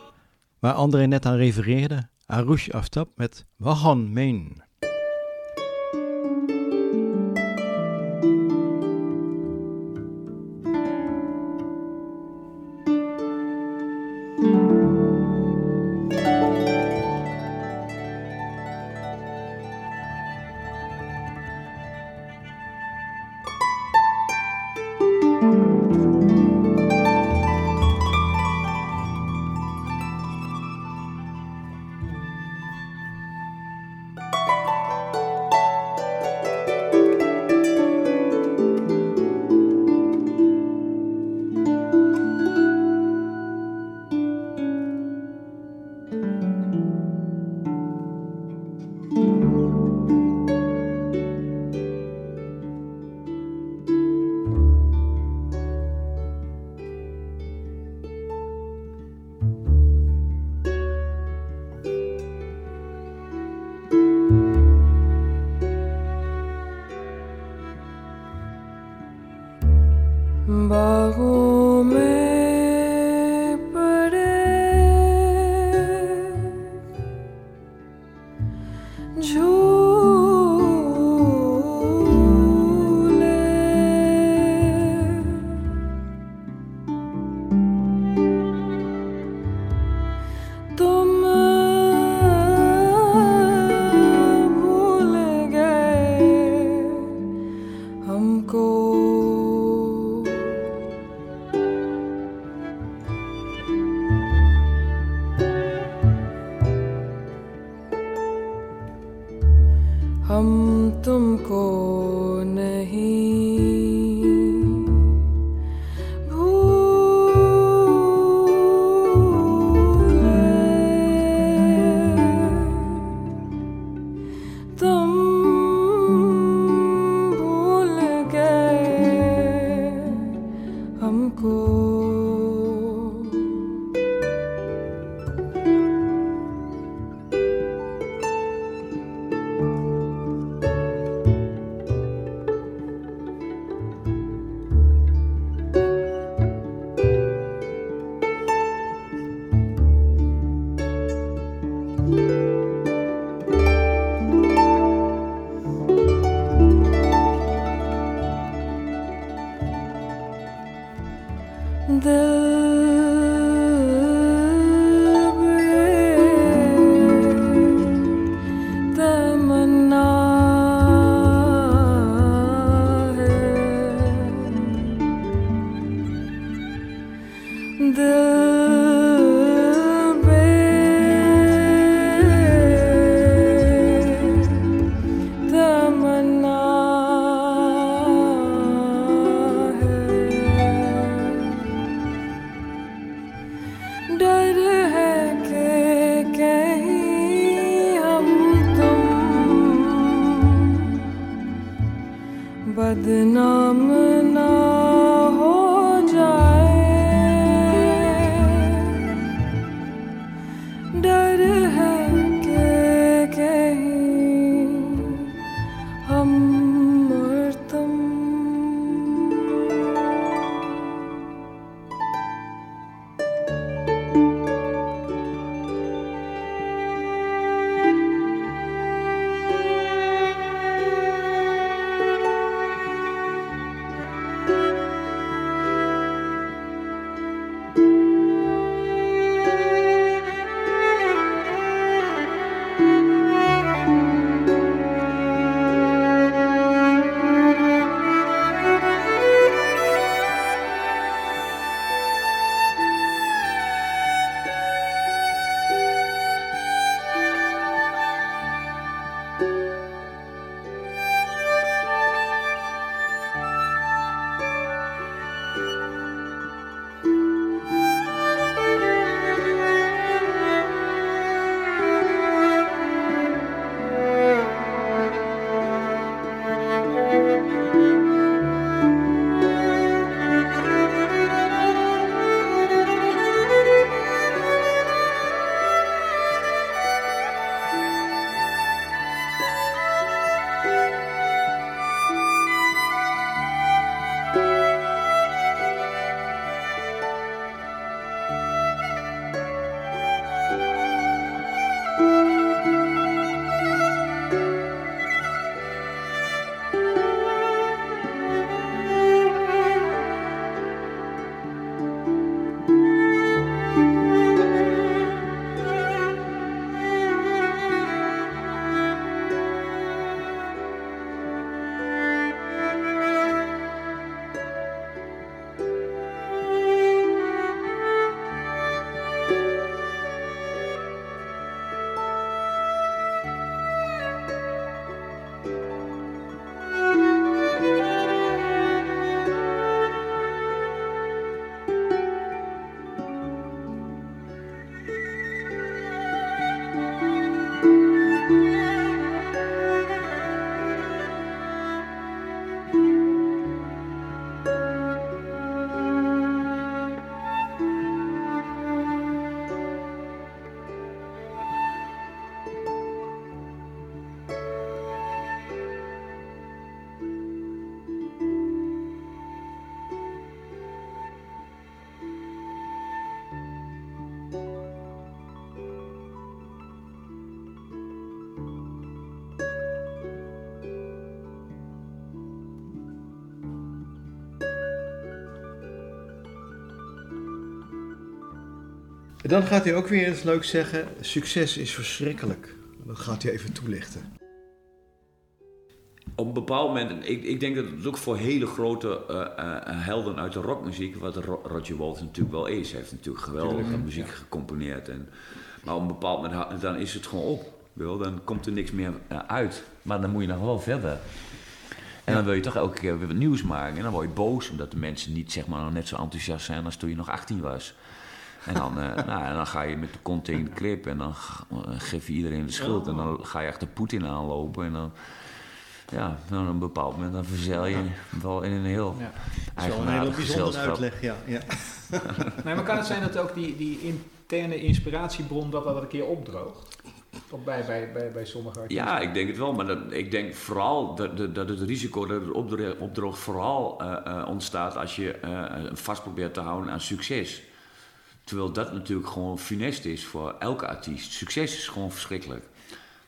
waar André net aan refereerde. Arush Aftab met Wahan Main.
En dan gaat hij ook weer eens leuk zeggen: succes is verschrikkelijk. Dat gaat hij even toelichten.
Op een bepaald moment, ik, ik denk dat het ook voor hele grote eh, eh, helden uit de rockmuziek, wat Ro- Roger Waters natuurlijk wel is. Hij heeft natuurlijk geweldige muziek gecomponeerd. En, maar op een bepaald moment, dan is het gewoon op. Dan komt er niks meer eh, uit. Maar dan moet je nog wel verder. En dan wil je toch elke keer weer wat nieuws maken. En dan word je boos, omdat de mensen niet zeg maar, nog net zo enthousiast zijn als toen je nog 18 was. En dan, eh, nou, en dan ga je met de kont de klip en dan eh, geef je iedereen de schuld. En dan ga je achter Poetin aanlopen en dan... Ja, dan op een bepaald moment dan verzeil je wel in een heel
Ja.
Dat is wel een hele
eigenaardig
bijzondere uitleg, ja. ja.
Nee, maar kan het zijn dat ook die, die interne inspiratiebron dat dat een keer opdroogt? Of bij, bij, bij, bij sommige artiesten?
Ja, ik denk het wel. Maar dat, ik denk vooral dat, dat, dat het risico dat het opdro- opdroog vooral eh, eh, ontstaat als je eh, vast probeert te houden aan succes. Terwijl dat natuurlijk gewoon funest is voor elke artiest. Succes is gewoon verschrikkelijk.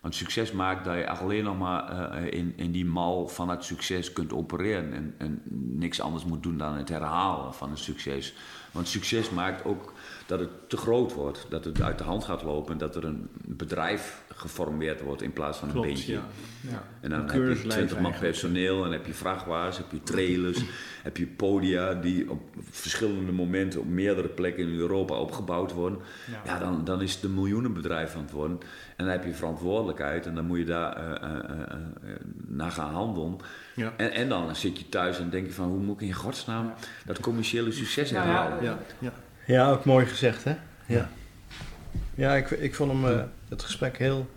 Want succes maakt dat je alleen nog maar eh, in, in die mal van het succes kunt opereren. En, en niks anders moet doen dan het herhalen van het succes. Want succes maakt ook dat het te groot wordt. Dat het uit de hand gaat lopen. En dat er een bedrijf geformeerd wordt in plaats van een
Klopt,
beentje.
ja.
Ja.
En dan heb je
keurslijf
20 man personeel, en heb je vrachtwagens, heb je trailers, heb je podia die op verschillende momenten op meerdere plekken in Europa opgebouwd worden. Ja, dan, dan is het een miljoenenbedrijf aan het worden. En dan heb je verantwoordelijkheid en dan moet je daar eh, eh, eh, eh, naar gaan handelen.
Ja.
En, en dan zit je thuis en denk je van hoe moet ik in godsnaam dat commerciële succes
ja,
herhalen?
Ja, ja. ook mooi gezegd, hè? Ja. Ja, ik, ik vond hem, eh, het gesprek heel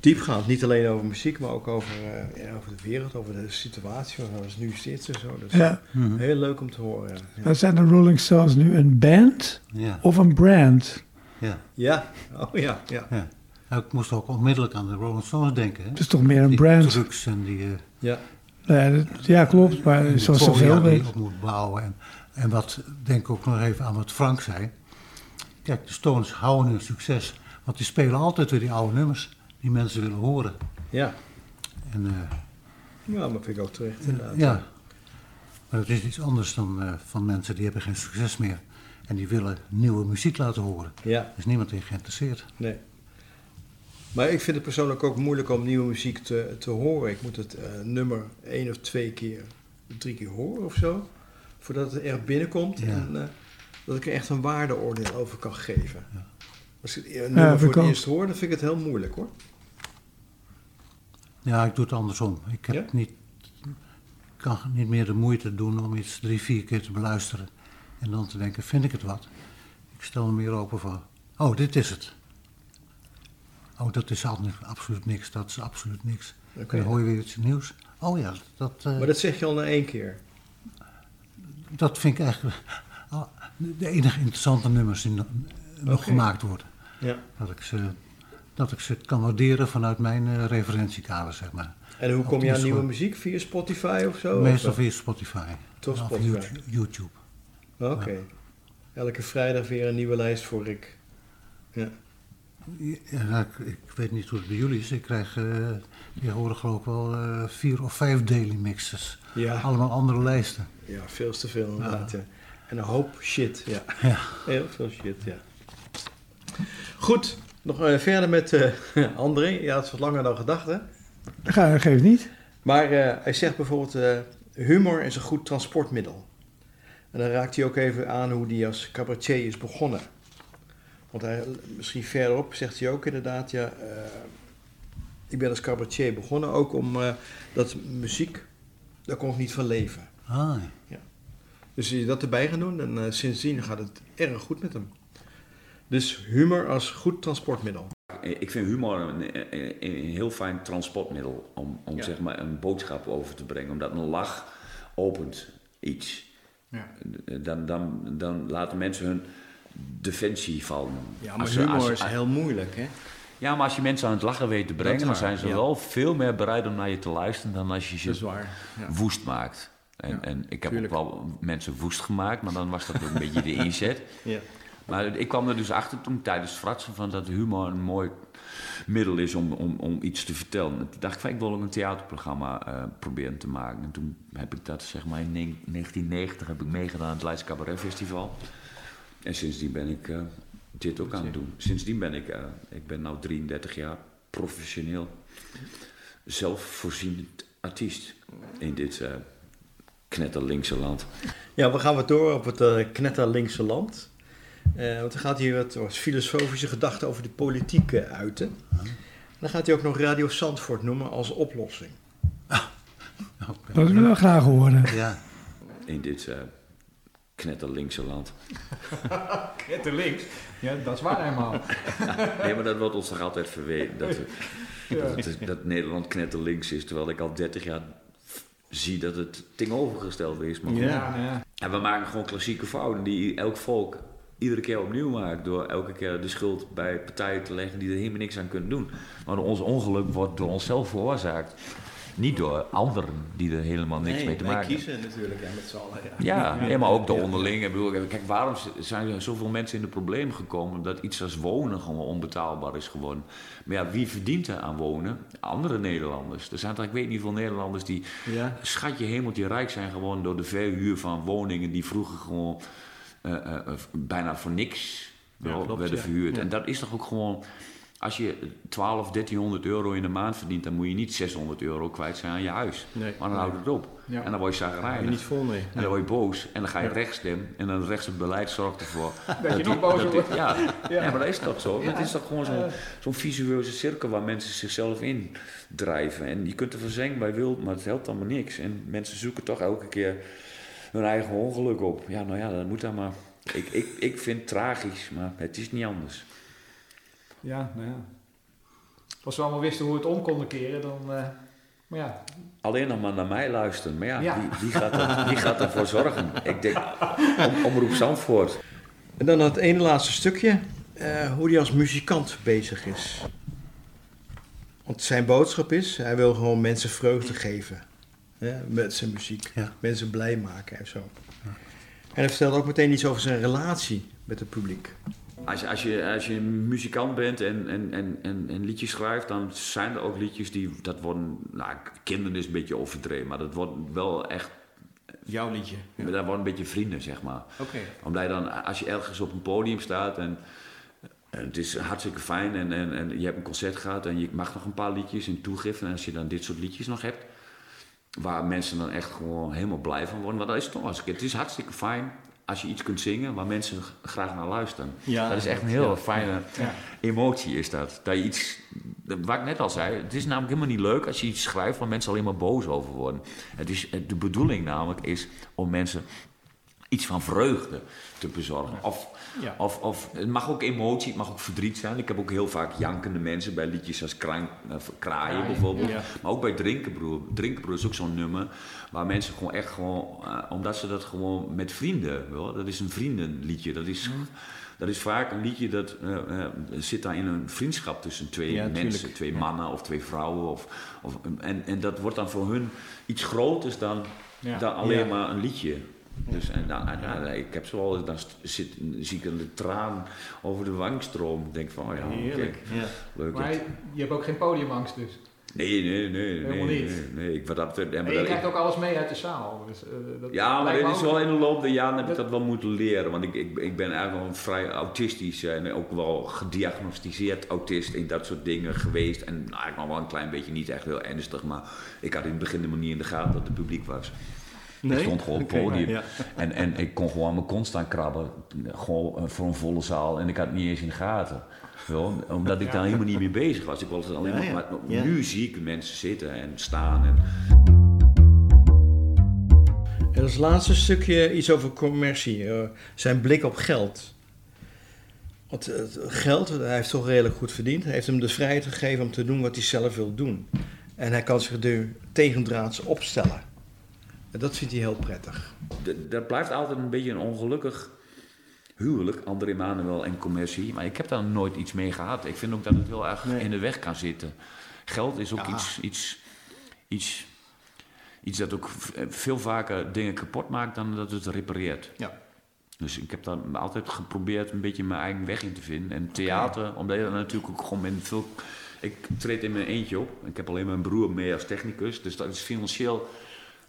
diepgaand. Niet alleen over muziek, maar ook over, eh, ja, over de wereld, over de situatie zoals het nu zit en zo. Dus
Ja.
heel leuk om te horen. Ja.
Zijn de Rolling Stones nu een band
Ja,
of een brand?
ja.
ja, oh ja, ja.
ja. Nou, ik moest ook onmiddellijk aan de Rolling Stones denken. Hè?
Het is toch meer een
Die
brand?
en die... eh,
ja.
Ja, dat- ja, klopt, maar zoals zoveel
die je
weet.
op moet bouwen. En, en wat, denk ik ook nog even aan wat Frank zei. Kijk, de Stones houden hun succes. Want die spelen altijd weer die oude nummers die mensen willen horen.
Ja.
En eh,
ja, maar vind ik ook terecht inderdaad.
ja, maar het is iets anders dan eh, van mensen die hebben geen succes meer. En die willen nieuwe muziek laten horen.
Ja,
Er is niemand in geïnteresseerd.
nee. Maar ik vind het persoonlijk ook moeilijk om nieuwe muziek te, te horen. Ik moet het eh, nummer één of twee keer, drie keer horen of zo. Voordat het echt binnenkomt.
Ja.
En eh, dat ik er echt een waardeoordeel over kan geven. Als ik een
Ja,
nummer voor het eerst hoor, dan vind ik het heel moeilijk hoor.
Ja, ik doe het andersom. Ik heb
Ja?
niet, kan niet meer de moeite doen om iets drie, vier keer te beluisteren. En dan te denken, vind ik het wat? Ik stel me meer open voor, oh, dit is het. Oh, dat is altijd absoluut niks, dat is absoluut niks. En dan hoor je weer iets nieuws. Oh ja, dat, eh,
Maar dat zeg je al na één keer.
Dat vind ik eigenlijk ah, de enige interessante nummers die nog,
Oké.
gemaakt worden.
Ja.
Dat ik, ze, dat ik ze kan waarderen vanuit mijn eh, referentiekader, zeg maar.
En hoe kom je aan nieuwe muziek? Via Spotify of zo?
Meestal
Of,
via Spotify.
Toch
Of
Spotify.
YouTube-
eh, Oké. Elke vrijdag weer een nieuwe lijst voor ik. Ja.
Ja, nou, ik, ik weet niet hoe het bij jullie is. Ik krijg uh, tegenwoordig geloof ik wel eh, vier of vijf daily mixes.
Ja.
Allemaal andere lijsten.
Ja, veel te veel inderdaad. Ja. En een hoop shit, ja.
Ja.
Heel veel shit, ja. Goed, nog eh, verder met eh, André. Ja, het is wat langer dan gedacht, hè?
Ga, geef niet.
Maar eh, hij zegt bijvoorbeeld, eh, humor is een goed transportmiddel. En dan raakt hij ook even aan hoe hij als cabaretier is begonnen. Want hij, misschien verderop zegt hij ook inderdaad, ja, eh, ik ben als cabaretier begonnen ook om eh, dat muziek, daar kon ik niet van leven.
Ah,
Dus je dat erbij gaan doen en eh, sindsdien gaat het erg goed met hem. Dus humor als goed transportmiddel.
Ik vind humor een, een- een heel fijn transportmiddel om, om
Ja.
zeg maar een boodschap over te brengen. Omdat een lach opent iets.
Ja.
Dan, dan, dan laten mensen hun defensie vallen.
Ja, maar
Als
humor
als-
is heel moeilijk, hè?
Ja, maar als je mensen aan het lachen weet te brengen, dan zijn ze
ja.
wel veel meer bereid om naar je te luisteren dan als je ze
waar. Ja.
woest maakt. En,
Ja,
en ik heb
tuurlijk.
ook wel mensen woest gemaakt, maar dan was dat ook een beetje de inzet.
Ja.
Maar ik kwam er dus achter toen tijdens fratsen van dat humor een mooi middel is om, om, om iets te vertellen. En toen dacht ik van ik wil ook een theaterprogramma eh, proberen te maken. En toen heb ik dat zeg maar in ne- 1990 heb ik meegedaan aan het Leids Cabaret Festival. En sindsdien ben ik eh, dit ook aan het doen. Sindsdien ben ik, eh, ik ben nu 33 jaar professioneel zelfvoorzienend artiest in dit eh knetterlinkse land.
Ja, we gaan wat door op het eh knetterlinkse land. Eh, want dan gaat hij wat, wat filosofische gedachten over de politiek uiten. Dan gaat hij ook nog Radio Zandvoort noemen als oplossing.
Dat willen we graag horen.
Ja,
In dit eh knetterlinkse land.
Net links. Ja, dat is waar helemaal.
Nee, maar dat wordt ons toch altijd verweten. Dat, dat, dat Nederland knetterlinks is. Terwijl ik al 30 jaar zie dat het tegenovergestelde is. Maar.
Ja.
ja.
En we maken gewoon klassieke fouten die elk volk iedere keer opnieuw maakt. Door elke keer de schuld bij partijen te leggen die er helemaal niks aan kunnen doen. Maar ons ongeluk wordt door onszelf veroorzaakt. Niet door anderen die er helemaal niks mee te maken hebben.
kiezen natuurlijk ja, met z'n allen.
Ja, maar ook de onderling. Ik bedoel, kijk, waarom zijn er zoveel mensen in de problemen gekomen dat iets als wonen gewoon onbetaalbaar is geworden? Maar ja, wie verdient er aan wonen? Andere Nederlanders. Er zijn toch, ik weet niet veel Nederlanders die
Ja.
schatje hemeltje rijk zijn geworden door de verhuur van woningen die vroeger gewoon eh, eh, eh, bijna voor niks
klopt,
werden verhuurd. En dat is toch ook gewoon. Als je 12, 1300 euro in de maand verdient, dan moet je niet 600 euro kwijt zijn aan je huis.
Nee.
Maar dan houdt het op.
Ja.
En dan word je zagrijnig.
Niet vol mee.
En dan word je boos en dan ga je rechts stemmen en dan het rechtse beleid zorgt ervoor
Dat je nog boos wordt.
ja. ja, maar dat is toch zo.
Ja.
Het is toch gewoon zo'n zo'n visueuze cirkel waar mensen zichzelf in drijven. En je kunt er verzengd bij wild, maar het helpt allemaal niks. En mensen zoeken toch elke keer hun eigen ongeluk op. Ja, nou ja, dat moet dan maar. Ik, ik, ik vind het tragisch, maar het is niet anders.
Ja, nou ja. Als we allemaal wisten hoe we het om konden keren, dan... eh, maar ja,
Alleen nog maar naar mij luisteren. Maar ja,
Ja.
Wie, wie, gaat er, wie gaat ervoor zorgen? Ik denk, om, omroep Zandvoort.
En dan het ene laatste stukje, eh, hoe hij als muzikant bezig is. Want zijn boodschap is, hij wil gewoon mensen vreugde geven. Hè, met zijn muziek.
Ja.
Mensen blij maken en zo. En hij vertelt ook meteen iets over zijn relatie met het publiek.
Als je, als je, als je een muzikant bent en, en, en, en, en liedjes schrijft, dan zijn er ook liedjes die, dat worden, nou, kinderen is een beetje overdreven, maar dat wordt wel echt,
Jouw liedje.
dat worden een beetje vrienden, zeg maar.
Oké.
Omdat je dan, als je ergens op een podium staat en, en het is hartstikke fijn en, en, en je hebt een concert gehad en je mag nog een paar liedjes in toegiften en als je dan dit soort liedjes nog hebt, waar mensen dan echt gewoon helemaal blij van worden, want dat is toch als het is hartstikke fijn als je iets kunt zingen waar mensen graag naar luisteren.
Ja,
dat is echt een heel
ja.
fijne
Ja.
emotie is dat. Dat je iets, wat ik net al zei, het is namelijk helemaal niet leuk als je iets schrijft waar mensen alleen maar boos over worden. Het is, de bedoeling namelijk is om mensen iets van vreugde te bezorgen. Of,
Ja.
of, of het mag ook emotie, het mag ook verdriet zijn. Ik heb ook heel vaak jankende mensen bij liedjes als kraan, Kraaien bijvoorbeeld.
Ja.
Maar ook bij Drinkenbroer. Drinkenbroer is ook zo'n nummer waar mensen gewoon echt gewoon, eh, omdat ze dat gewoon met vrienden, wel, dat is een vriendenliedje. Dat is, dat is vaak een liedje dat eh, eh, zit daar in een vriendschap tussen twee
Ja,
mensen,
tuurlijk.
twee mannen of twee vrouwen. Of, of, en, en dat wordt dan voor hun iets groters dan,
Ja.
dan alleen
Ja.
maar een liedje. Dus, en dan, en dan- ik heb zo wel, dan zit, zie ik een traan over de wang stromen. Ik denk van, oh ja,
Heerlijk. Ja.
leuk.
maar
dat-
je hebt ook geen podiumangst dus.
Nee, nee, nee.
Helemaal
nee,
niet.
Nee, nee. Ik, wat dat
En je
dat-
krijgt ook alles mee uit de zaal. Dus, eh, dat
ja, maar dit is wel in de loop der jaren heb ik dat wel moeten leren. Want ik, ik, ik ben eigenlijk wel een vrij autistisch en ook wel gediagnosticeerd autist in dat soort dingen geweest. En nou, eigenlijk nog wel een klein beetje niet echt heel ernstig, maar ik had in het begin helemaal niet in de gaten dat het publiek was.
Nee?
Ik stond gewoon op het podium.
ja.
En, en ik kon gewoon aan mijn kont staan krabben. Gewoon eh, voor een volle zaal. En ik had het niet eens in de gaten. Wel, omdat ik daar helemaal niet mee bezig was. Ik was alleen
Ja,
maar, maar
Ja.
nu zie ik mensen zitten en staan. En,
En als laatste stukje iets over commercie. eh, zijn blik op geld. Want eh, het geld, hij heeft toch redelijk goed verdiend. Hij heeft hem de vrijheid gegeven om te doen wat hij zelf wil doen. En hij kan zich er tegendraads opstellen. En dat vindt hij heel prettig.
Dat blijft altijd een beetje een ongelukkig huwelijk, André Manuel en commercie. Maar ik heb daar nooit iets mee gehad. Ik vind ook dat het heel erg
Nee.
in de weg kan zitten. Geld is ook
Ja.
iets, iets, iets, iets dat ook veel vaker dingen kapot maakt dan dat het repareert.
Ja.
Dus ik heb daar altijd geprobeerd een beetje mijn eigen weg in te vinden. En theater, omdat je dan natuurlijk ook gewoon met veel... Ik treed in mijn eentje op. Ik heb alleen mijn broer mee als technicus. Dus dat is financieel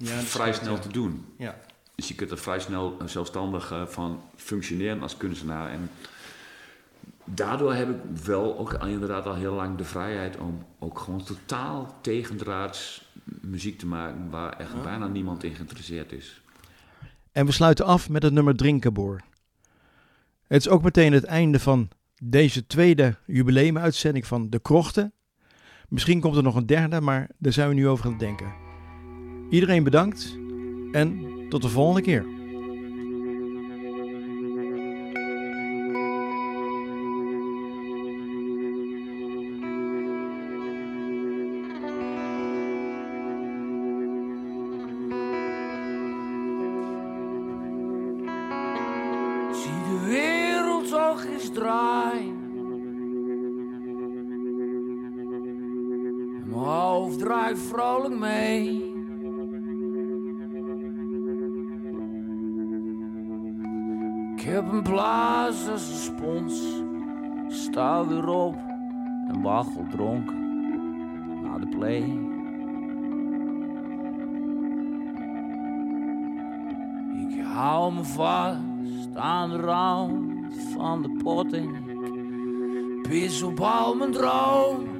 Ja,
vrij snel
ja.
te doen.
Ja.
dus je kunt er vrij snel zelfstandig van functioneren als kunstenaar. En daardoor heb ik wel ook al- inderdaad al heel lang de vrijheid om ook gewoon totaal tegendraads muziek te maken waar echt bijna niemand in geïnteresseerd is.
En we sluiten af met het nummer Drinkenboer. Het is ook meteen het einde van deze tweede jubileumuitzending van De Krochten. Misschien komt er nog een derde, maar daar zijn we nu over aan het denken. Iedereen bedankt en tot de volgende keer.
Zie de wereld toch draaien. En Mijn hoofd draait vrolijk mee. Heb een blaas als een spons. Sta weer op en waggel dronken naar de play. Ik hou me vast aan de rand van de pot pis op al mijn droom.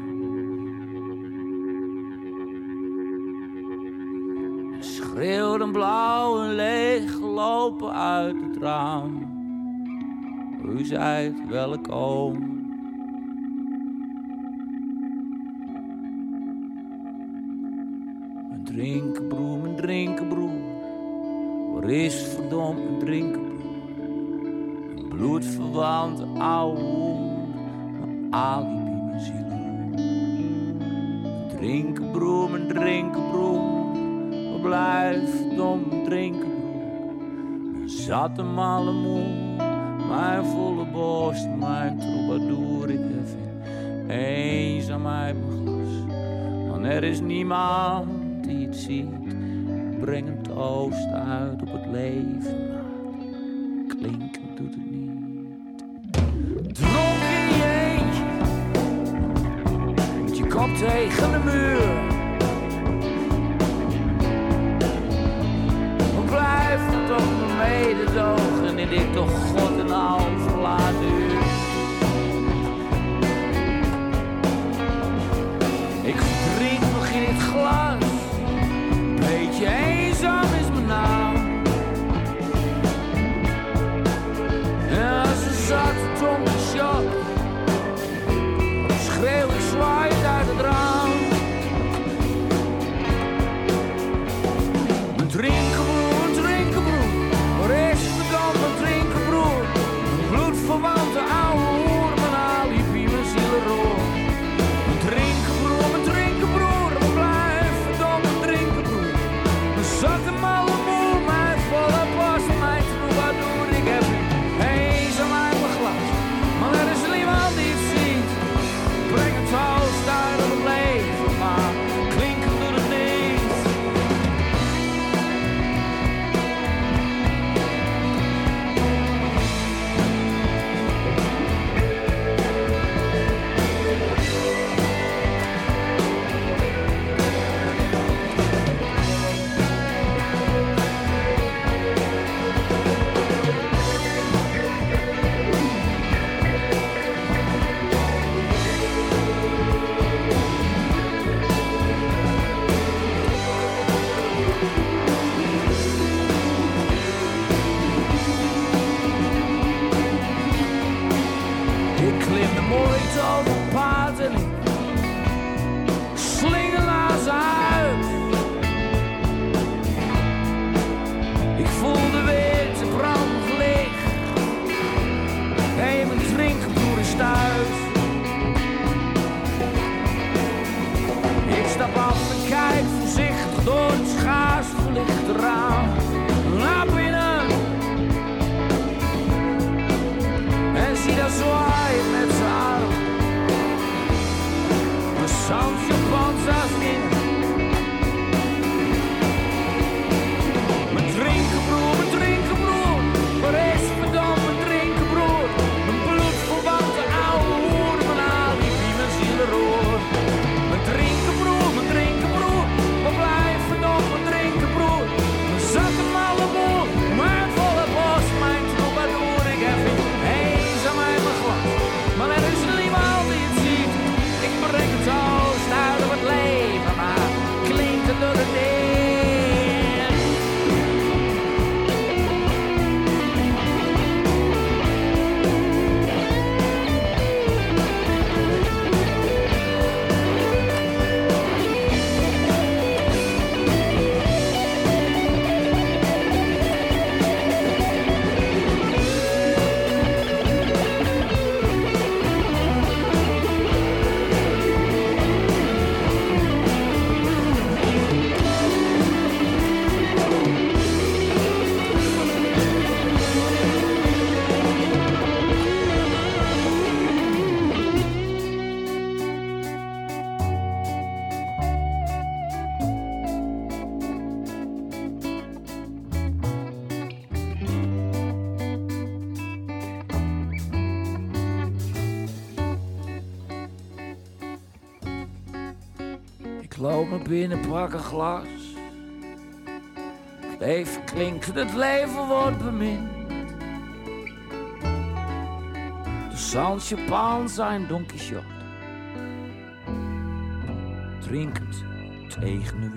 Schreeuwt een blauw en leeg gelopen uit het raam. U zijt welkom. Mijn drinkenbroer, mijn drinkenbroer. Waar is verdomd mijn drinkenbroer? Mijn bloedverwante ouwe hoer. Mijn alibi, mijn zielen. Mijn drinkenbroer, mijn drinkenbroer. Waar blijft mijn drinkenbroer? Mijn zatte malle moe. Mijn volle borst, mijn troubadour. Ik heb eenzaamheid mijn glas. Want er is niemand die het ziet. Breng een toast uit op het leven, maar klinken doet het niet. Dronken je eentje, met je kop tegen de muur. Blijf toch mededogen in dit toch God binnen, pak glas. Het leven klinkt, het leven wordt bemind. De Sans Japan zijn Don. Drinkend tegen de.